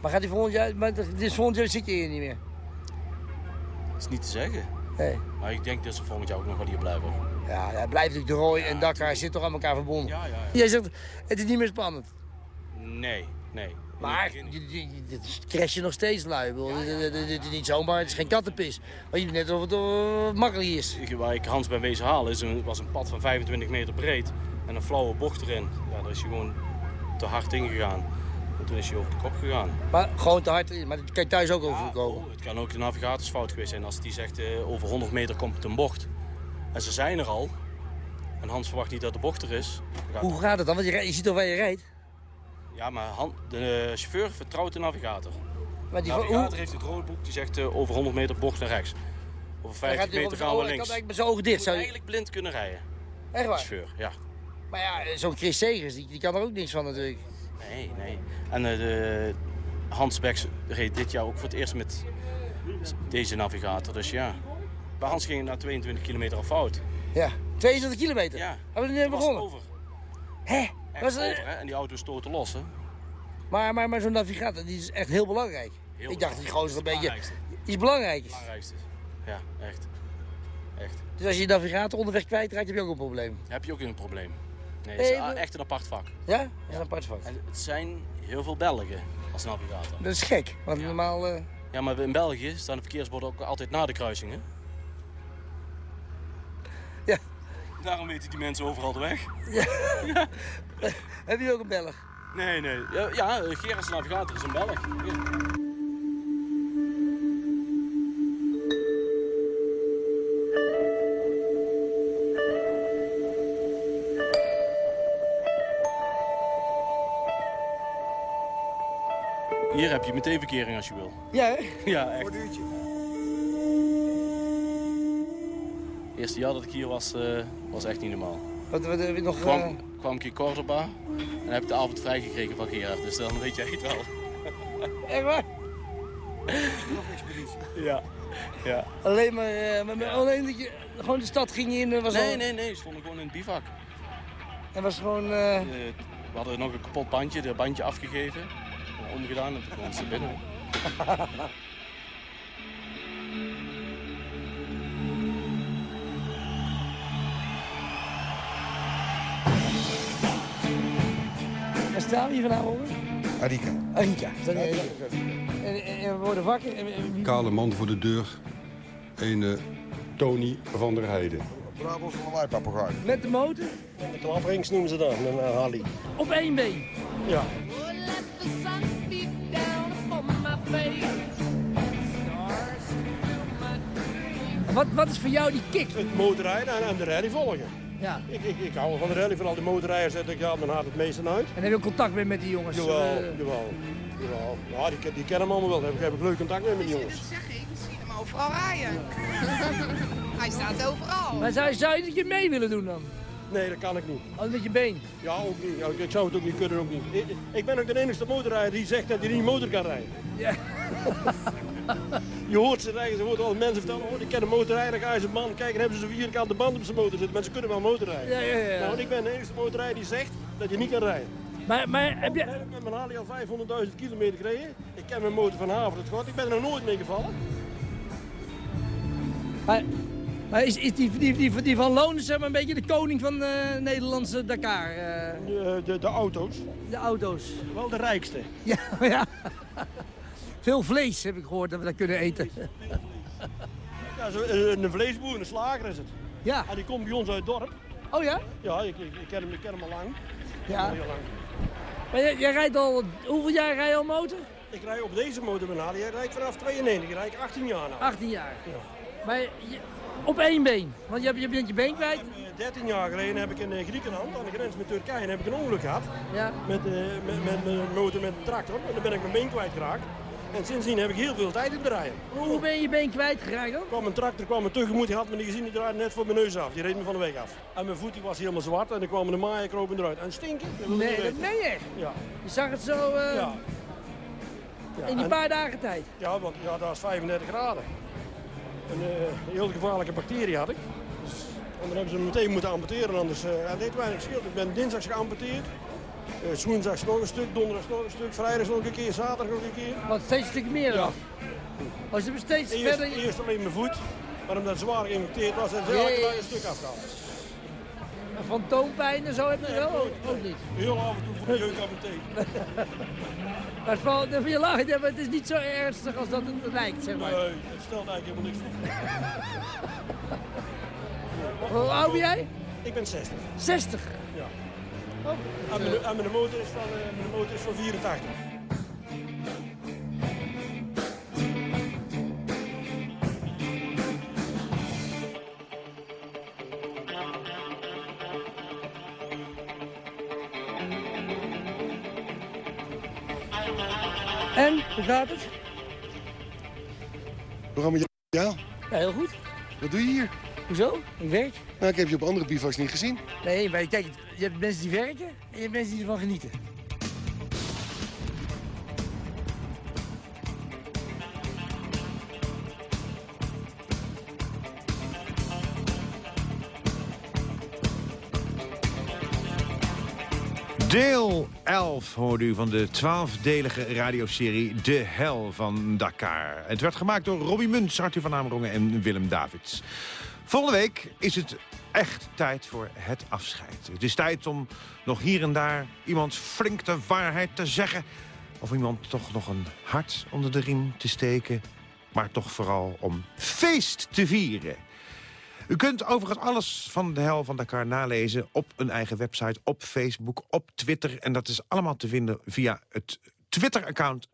[SPEAKER 27] Maar gaat hij volgend jaar... Maar dit volgend jaar zit je hier niet meer.
[SPEAKER 26] dat is niet te zeggen.
[SPEAKER 27] Nee.
[SPEAKER 26] Maar ik denk dat ze volgend jaar ook nog wel hier blijven.
[SPEAKER 27] Ja, hij blijft natuurlijk de Roy en Dakar zit toch aan elkaar verbonden.
[SPEAKER 26] Ja, ja, ja.
[SPEAKER 27] Jij zegt, het is niet meer spannend.
[SPEAKER 26] Nee, nee.
[SPEAKER 27] Maar dit is- crash je nog steeds lui. Dit- is niet zomaar, het is geen kattenpis. Maar je net of het eh, makkelijk is.
[SPEAKER 26] Waar ik Hans ben wezen halen is een, was een pad van 25 meter breed en een flauwe bocht erin. Ja, daar is hij gewoon te hard ingegaan. En toen is hij over de kop gegaan.
[SPEAKER 27] Maar gewoon te hard. Maar dat kan je thuis ook overkomen.
[SPEAKER 26] Het kan ook de navigatorsfout geweest zijn als die zegt eh, over 100 meter komt het een bocht. En ze zijn er al. En Hans verwacht niet dat de bocht er is.
[SPEAKER 27] Hoe gaat het dan? Want je, je ziet toch waar je rijdt?
[SPEAKER 26] Ja, maar de eh, chauffeur vertrouwt de navigator.
[SPEAKER 27] Maar
[SPEAKER 26] de
[SPEAKER 27] die-
[SPEAKER 26] navigator
[SPEAKER 27] hoe-
[SPEAKER 26] heeft het roodboek die zegt eh, over 100 meter bocht naar rechts. Over
[SPEAKER 27] Dan gaat
[SPEAKER 26] 50
[SPEAKER 27] hij
[SPEAKER 26] meter gaan we
[SPEAKER 27] hij
[SPEAKER 26] links.
[SPEAKER 27] kan eigenlijk met zijn ogen dicht. Zou je...
[SPEAKER 26] eigenlijk blind kunnen rijden.
[SPEAKER 27] Echt waar?
[SPEAKER 26] Chauffeur, ja.
[SPEAKER 27] Maar ja, zo'n Chris Segers, die, die kan er ook niks van natuurlijk.
[SPEAKER 26] Nee, nee. En eh, de Hans Beks reed dit jaar ook voor het eerst met deze navigator. Dus ja. Bij Hans ging het na 22 kilometer al fout.
[SPEAKER 27] Ja, 22 kilometer.
[SPEAKER 26] Ja.
[SPEAKER 27] Hebben we er
[SPEAKER 26] Was
[SPEAKER 27] begonnen?
[SPEAKER 26] over.
[SPEAKER 27] Hè?
[SPEAKER 26] Echt
[SPEAKER 27] Was het-
[SPEAKER 26] over, hè? En die auto stoten los, hè?
[SPEAKER 27] Maar, maar, maar zo'n navigator die is echt heel belangrijk.
[SPEAKER 26] Heel
[SPEAKER 27] ik dacht, die gozer een beetje... Die is belangrijk.
[SPEAKER 26] Het belangrijkste. Ja, echt. Echt.
[SPEAKER 27] Dus als je je navigator onderweg kwijtraakt, heb je ook een probleem.
[SPEAKER 26] Heb je ook een probleem. Nee, het is
[SPEAKER 27] Nee,
[SPEAKER 26] echt een apart vak.
[SPEAKER 27] Ja? Is een apart vak.
[SPEAKER 26] En het zijn heel veel Belgen als navigator.
[SPEAKER 27] Dat is gek, want normaal... eh,
[SPEAKER 26] Ja, maar in België staan de verkeersborden ook altijd na de kruisingen.
[SPEAKER 27] Ja.
[SPEAKER 26] Daarom weten die mensen overal de weg.
[SPEAKER 27] Ja. [laughs] heb je ook een Belg?
[SPEAKER 26] Nee, nee. Ja, ja navigator is een Belg. Ja. Hier heb je meteen verkering als je wil.
[SPEAKER 27] Ja, hè?
[SPEAKER 26] Ja, echt. Het eerste jaar dat ik hier was, eh, was echt niet normaal.
[SPEAKER 27] Wat, wat heb je nog...
[SPEAKER 26] kwam,
[SPEAKER 27] eh,
[SPEAKER 26] kwam ik in Cordoba en heb ik de avond vrijgekregen van Gerard. Dus dan weet jij het wel. [laughs]
[SPEAKER 27] Echt waar? [laughs]
[SPEAKER 26] Ja. ja.
[SPEAKER 27] Alleen maar... eh, maar- alleen dat je... Gewoon de stad ging je in... eh, Was
[SPEAKER 26] Nee,
[SPEAKER 27] al-
[SPEAKER 26] nee, nee. Ze stonden gewoon in het bivak.
[SPEAKER 27] En was gewoon...
[SPEAKER 26] we hadden nog een kapot bandje, de bandje afgegeven. Omgedaan en toen kwam ze binnen. [laughs]
[SPEAKER 27] We hier vanavond?
[SPEAKER 28] Arika.
[SPEAKER 27] Arika. En, en, en we worden wakker. En, en wie-
[SPEAKER 28] Kale man voor de deur. Een eh, Tony van der Heijden.
[SPEAKER 22] Brabants lawaai
[SPEAKER 27] Met de motor?
[SPEAKER 29] Met de labrings noemen ze dat, een Harley.
[SPEAKER 27] Op één been?
[SPEAKER 29] Ja.
[SPEAKER 27] Wat, wat is voor jou die kick?
[SPEAKER 29] Het motorrijden en, en de rally volgen.
[SPEAKER 27] Ja.
[SPEAKER 29] Ik, ik, ik hou van de rally, vooral de motorrijders, zet ik ja, mijn hart het meeste uit.
[SPEAKER 27] En heb je ook contact mee met die jongens?
[SPEAKER 29] Jawel,
[SPEAKER 27] Eh,
[SPEAKER 29] jawel, jawel. Ja, die, ken- die kennen hem allemaal wel, daar heb ik, heb ik leuk contact mee met die jongens.
[SPEAKER 30] zeg ik, zie hem overal rijden. [laughs] Hij staat overal.
[SPEAKER 27] Maar zou, zou je dat je mee willen doen dan?
[SPEAKER 29] Nee, dat kan ik niet.
[SPEAKER 27] Al met je been?
[SPEAKER 29] Ja, ook niet. Ja, ik- ik zou het ook niet kunnen, ook niet. Ik, ik ben ook de enige motorrijder die zegt dat hij niet motor kan rijden.
[SPEAKER 27] Ja. [laughs] [laughs]
[SPEAKER 29] Je hoort ze rijden, ze hoort al mensen vertellen, oh, ik ken een motorrijder, ga eens een man kijken, hebben ze zo'n vierkante band op zijn motor zitten. Mensen kunnen wel motorrijden.
[SPEAKER 27] Ja, ja, ja.
[SPEAKER 29] Nou, ik ben de enige motorrijder die zegt dat je niet kan rijden.
[SPEAKER 27] Maar, maar heb je...
[SPEAKER 29] Ik heb met mijn Harley al 500.000 kilometer gereden. Ik ken mijn motor van haven tot God. Ik ben er nog nooit mee gevallen.
[SPEAKER 27] Maar, maar is, is die, die, die, die Van Loon zeg maar een beetje de koning van de Nederlandse Dakar? eh,
[SPEAKER 29] De, de, de auto's.
[SPEAKER 27] de auto's.
[SPEAKER 29] Wel de rijkste.
[SPEAKER 27] Ja, [laughs] ja. Veel vlees heb ik gehoord dat we dat kunnen eten.
[SPEAKER 29] Ja, zo, een een vleesboer, een slager is het.
[SPEAKER 27] Ja.
[SPEAKER 29] En die komt bij ons uit het dorp.
[SPEAKER 27] Oh ja?
[SPEAKER 29] Ja, ik, ik, ik ken, hem, ik ken hem al lang.
[SPEAKER 27] Ja.
[SPEAKER 29] Heel lang.
[SPEAKER 27] Maar jij, jij rijdt al... Hoeveel jaar rij je al motor?
[SPEAKER 29] Ik rij op deze motor met Harley. Ik rijd vanaf 92. Ik rijd 18 jaar nou.
[SPEAKER 27] 18 jaar. Maar je- op één been. Want je, je bent je been kwijt.
[SPEAKER 29] 13 jaar geleden heb ik in eh, Griekenland, aan de grens met Turkije, heb ik een ongeluk gehad.
[SPEAKER 27] Ja.
[SPEAKER 29] Met, eh, met, met, met een motor met een tractor. En dan ben ik mijn been kwijtgeraakt. En sindsdien heb ik heel veel tijd in het bereiden.
[SPEAKER 27] Hoe ben je je been kwijtgeraakt dan?
[SPEAKER 29] kwam een tractor kwam me tegemoet, die had me niet gezien, die draaide net voor mijn neus af. Die reed me van de weg af. En mijn voet die was helemaal zwart en er kwam een maaien kropen eruit. En stinken?
[SPEAKER 27] Nee, dat meen je echt?
[SPEAKER 29] Ja.
[SPEAKER 27] Je zag het zo eh,
[SPEAKER 29] Ja. Ja,
[SPEAKER 27] in die
[SPEAKER 29] en-
[SPEAKER 27] paar dagen tijd.
[SPEAKER 29] Ja, want ja, dat was 35 graden. Een eh, heel gevaarlijke bacterie had ik. Dus, en dan hebben ze me meteen moeten amputeren, anders uh, deed weinig scheelt. Ik ben dinsdags geamputeerd. Uh, woensdags nog een stuk, donderdags nog een stuk, vrijdags nog een keer, zaterdag nog een keer.
[SPEAKER 27] Wat steeds een stuk meer
[SPEAKER 29] Ja.
[SPEAKER 27] Als je steeds
[SPEAKER 29] Eerst,
[SPEAKER 27] verder...
[SPEAKER 29] eerst alleen mijn voet, maar omdat het zwaar geïnfecteerd was, hebben ze elke dag een stuk afgehaald.
[SPEAKER 27] En zo heb je wel ook, ook niet.
[SPEAKER 29] Heel af en toe voor de jeuk aan mijn teen.
[SPEAKER 27] Maar het is niet zo ernstig als dat het lijkt, zeg maar.
[SPEAKER 29] Nee, het stelt eigenlijk helemaal niks voor. [laughs]
[SPEAKER 27] Hoe oud ben jij?
[SPEAKER 29] Ik ben 60.
[SPEAKER 27] 60? Oh,
[SPEAKER 29] En mijn, en mijn motor is van, eh, mijn motor is van 84.
[SPEAKER 27] En, hoe gaat het?
[SPEAKER 31] Programma ja?
[SPEAKER 27] Ja, heel goed.
[SPEAKER 31] Wat doe je hier?
[SPEAKER 27] Hoezo? Ik werk.
[SPEAKER 31] Nou, ik heb je op andere bivaks niet gezien.
[SPEAKER 27] Nee, maar kijk, je hebt mensen die werken en je hebt mensen die ervan genieten.
[SPEAKER 3] Deel 11 hoorde u van de twaalfdelige radioserie De Hel van Dakar. Het werd gemaakt door Robbie Muns, Arthur van Amerongen en Willem Davids. Volgende week is het echt tijd voor het afscheid. Het is tijd om nog hier en daar iemand flink de waarheid te zeggen... of iemand toch nog een hart onder de riem te steken... maar toch vooral om feest te vieren. U kunt overigens alles van de hel van Dakar nalezen op een eigen website, op Facebook, op Twitter. En dat is allemaal te vinden via het Twitter-account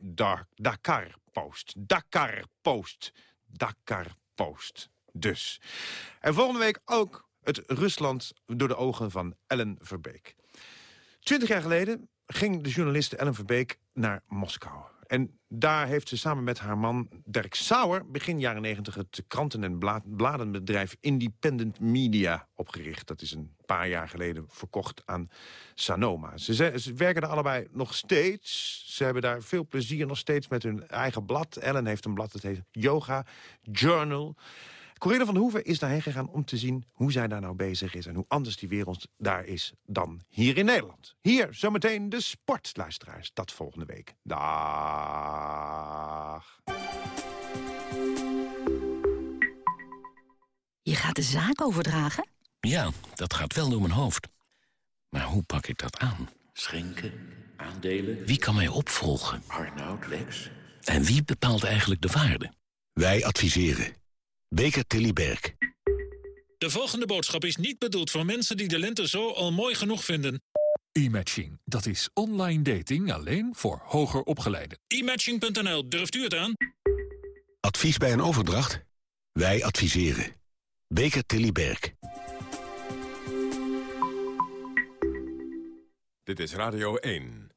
[SPEAKER 3] Dakar Post. Dakar Post. Dakar Post. Dus. En volgende week ook het Rusland door de ogen van Ellen Verbeek. Twintig jaar geleden ging de journaliste Ellen Verbeek naar Moskou. En daar heeft ze samen met haar man Dirk Sauer... begin jaren negentig het kranten- en bla- bladenbedrijf Independent Media opgericht. Dat is een paar jaar geleden verkocht aan Sanoma. Ze, ze werken er allebei nog steeds. Ze hebben daar veel plezier nog steeds met hun eigen blad. Ellen heeft een blad, dat heet Yoga Journal... Corine van Hoeven is daarheen gegaan om te zien hoe zij daar nou bezig is... en hoe anders die wereld daar is dan hier in Nederland. Hier zometeen de sportluisteraars. Dat volgende week. Dag.
[SPEAKER 32] Je gaat de zaak overdragen?
[SPEAKER 33] Ja, dat gaat wel door mijn hoofd. Maar hoe pak ik dat aan?
[SPEAKER 34] Schenken, aandelen,
[SPEAKER 33] Wie kan mij opvolgen?
[SPEAKER 34] Arnoud, Lex.
[SPEAKER 33] En wie bepaalt eigenlijk de waarde?
[SPEAKER 35] Wij adviseren. Beker Tillyberg.
[SPEAKER 36] De volgende boodschap is niet bedoeld voor mensen die de lente zo al mooi genoeg vinden.
[SPEAKER 37] E-matching, dat is online dating alleen voor hoger opgeleiden.
[SPEAKER 36] E-matching.nl, durft u het aan?
[SPEAKER 35] Advies bij een overdracht? Wij adviseren. Beker Tilly
[SPEAKER 10] Dit is Radio 1.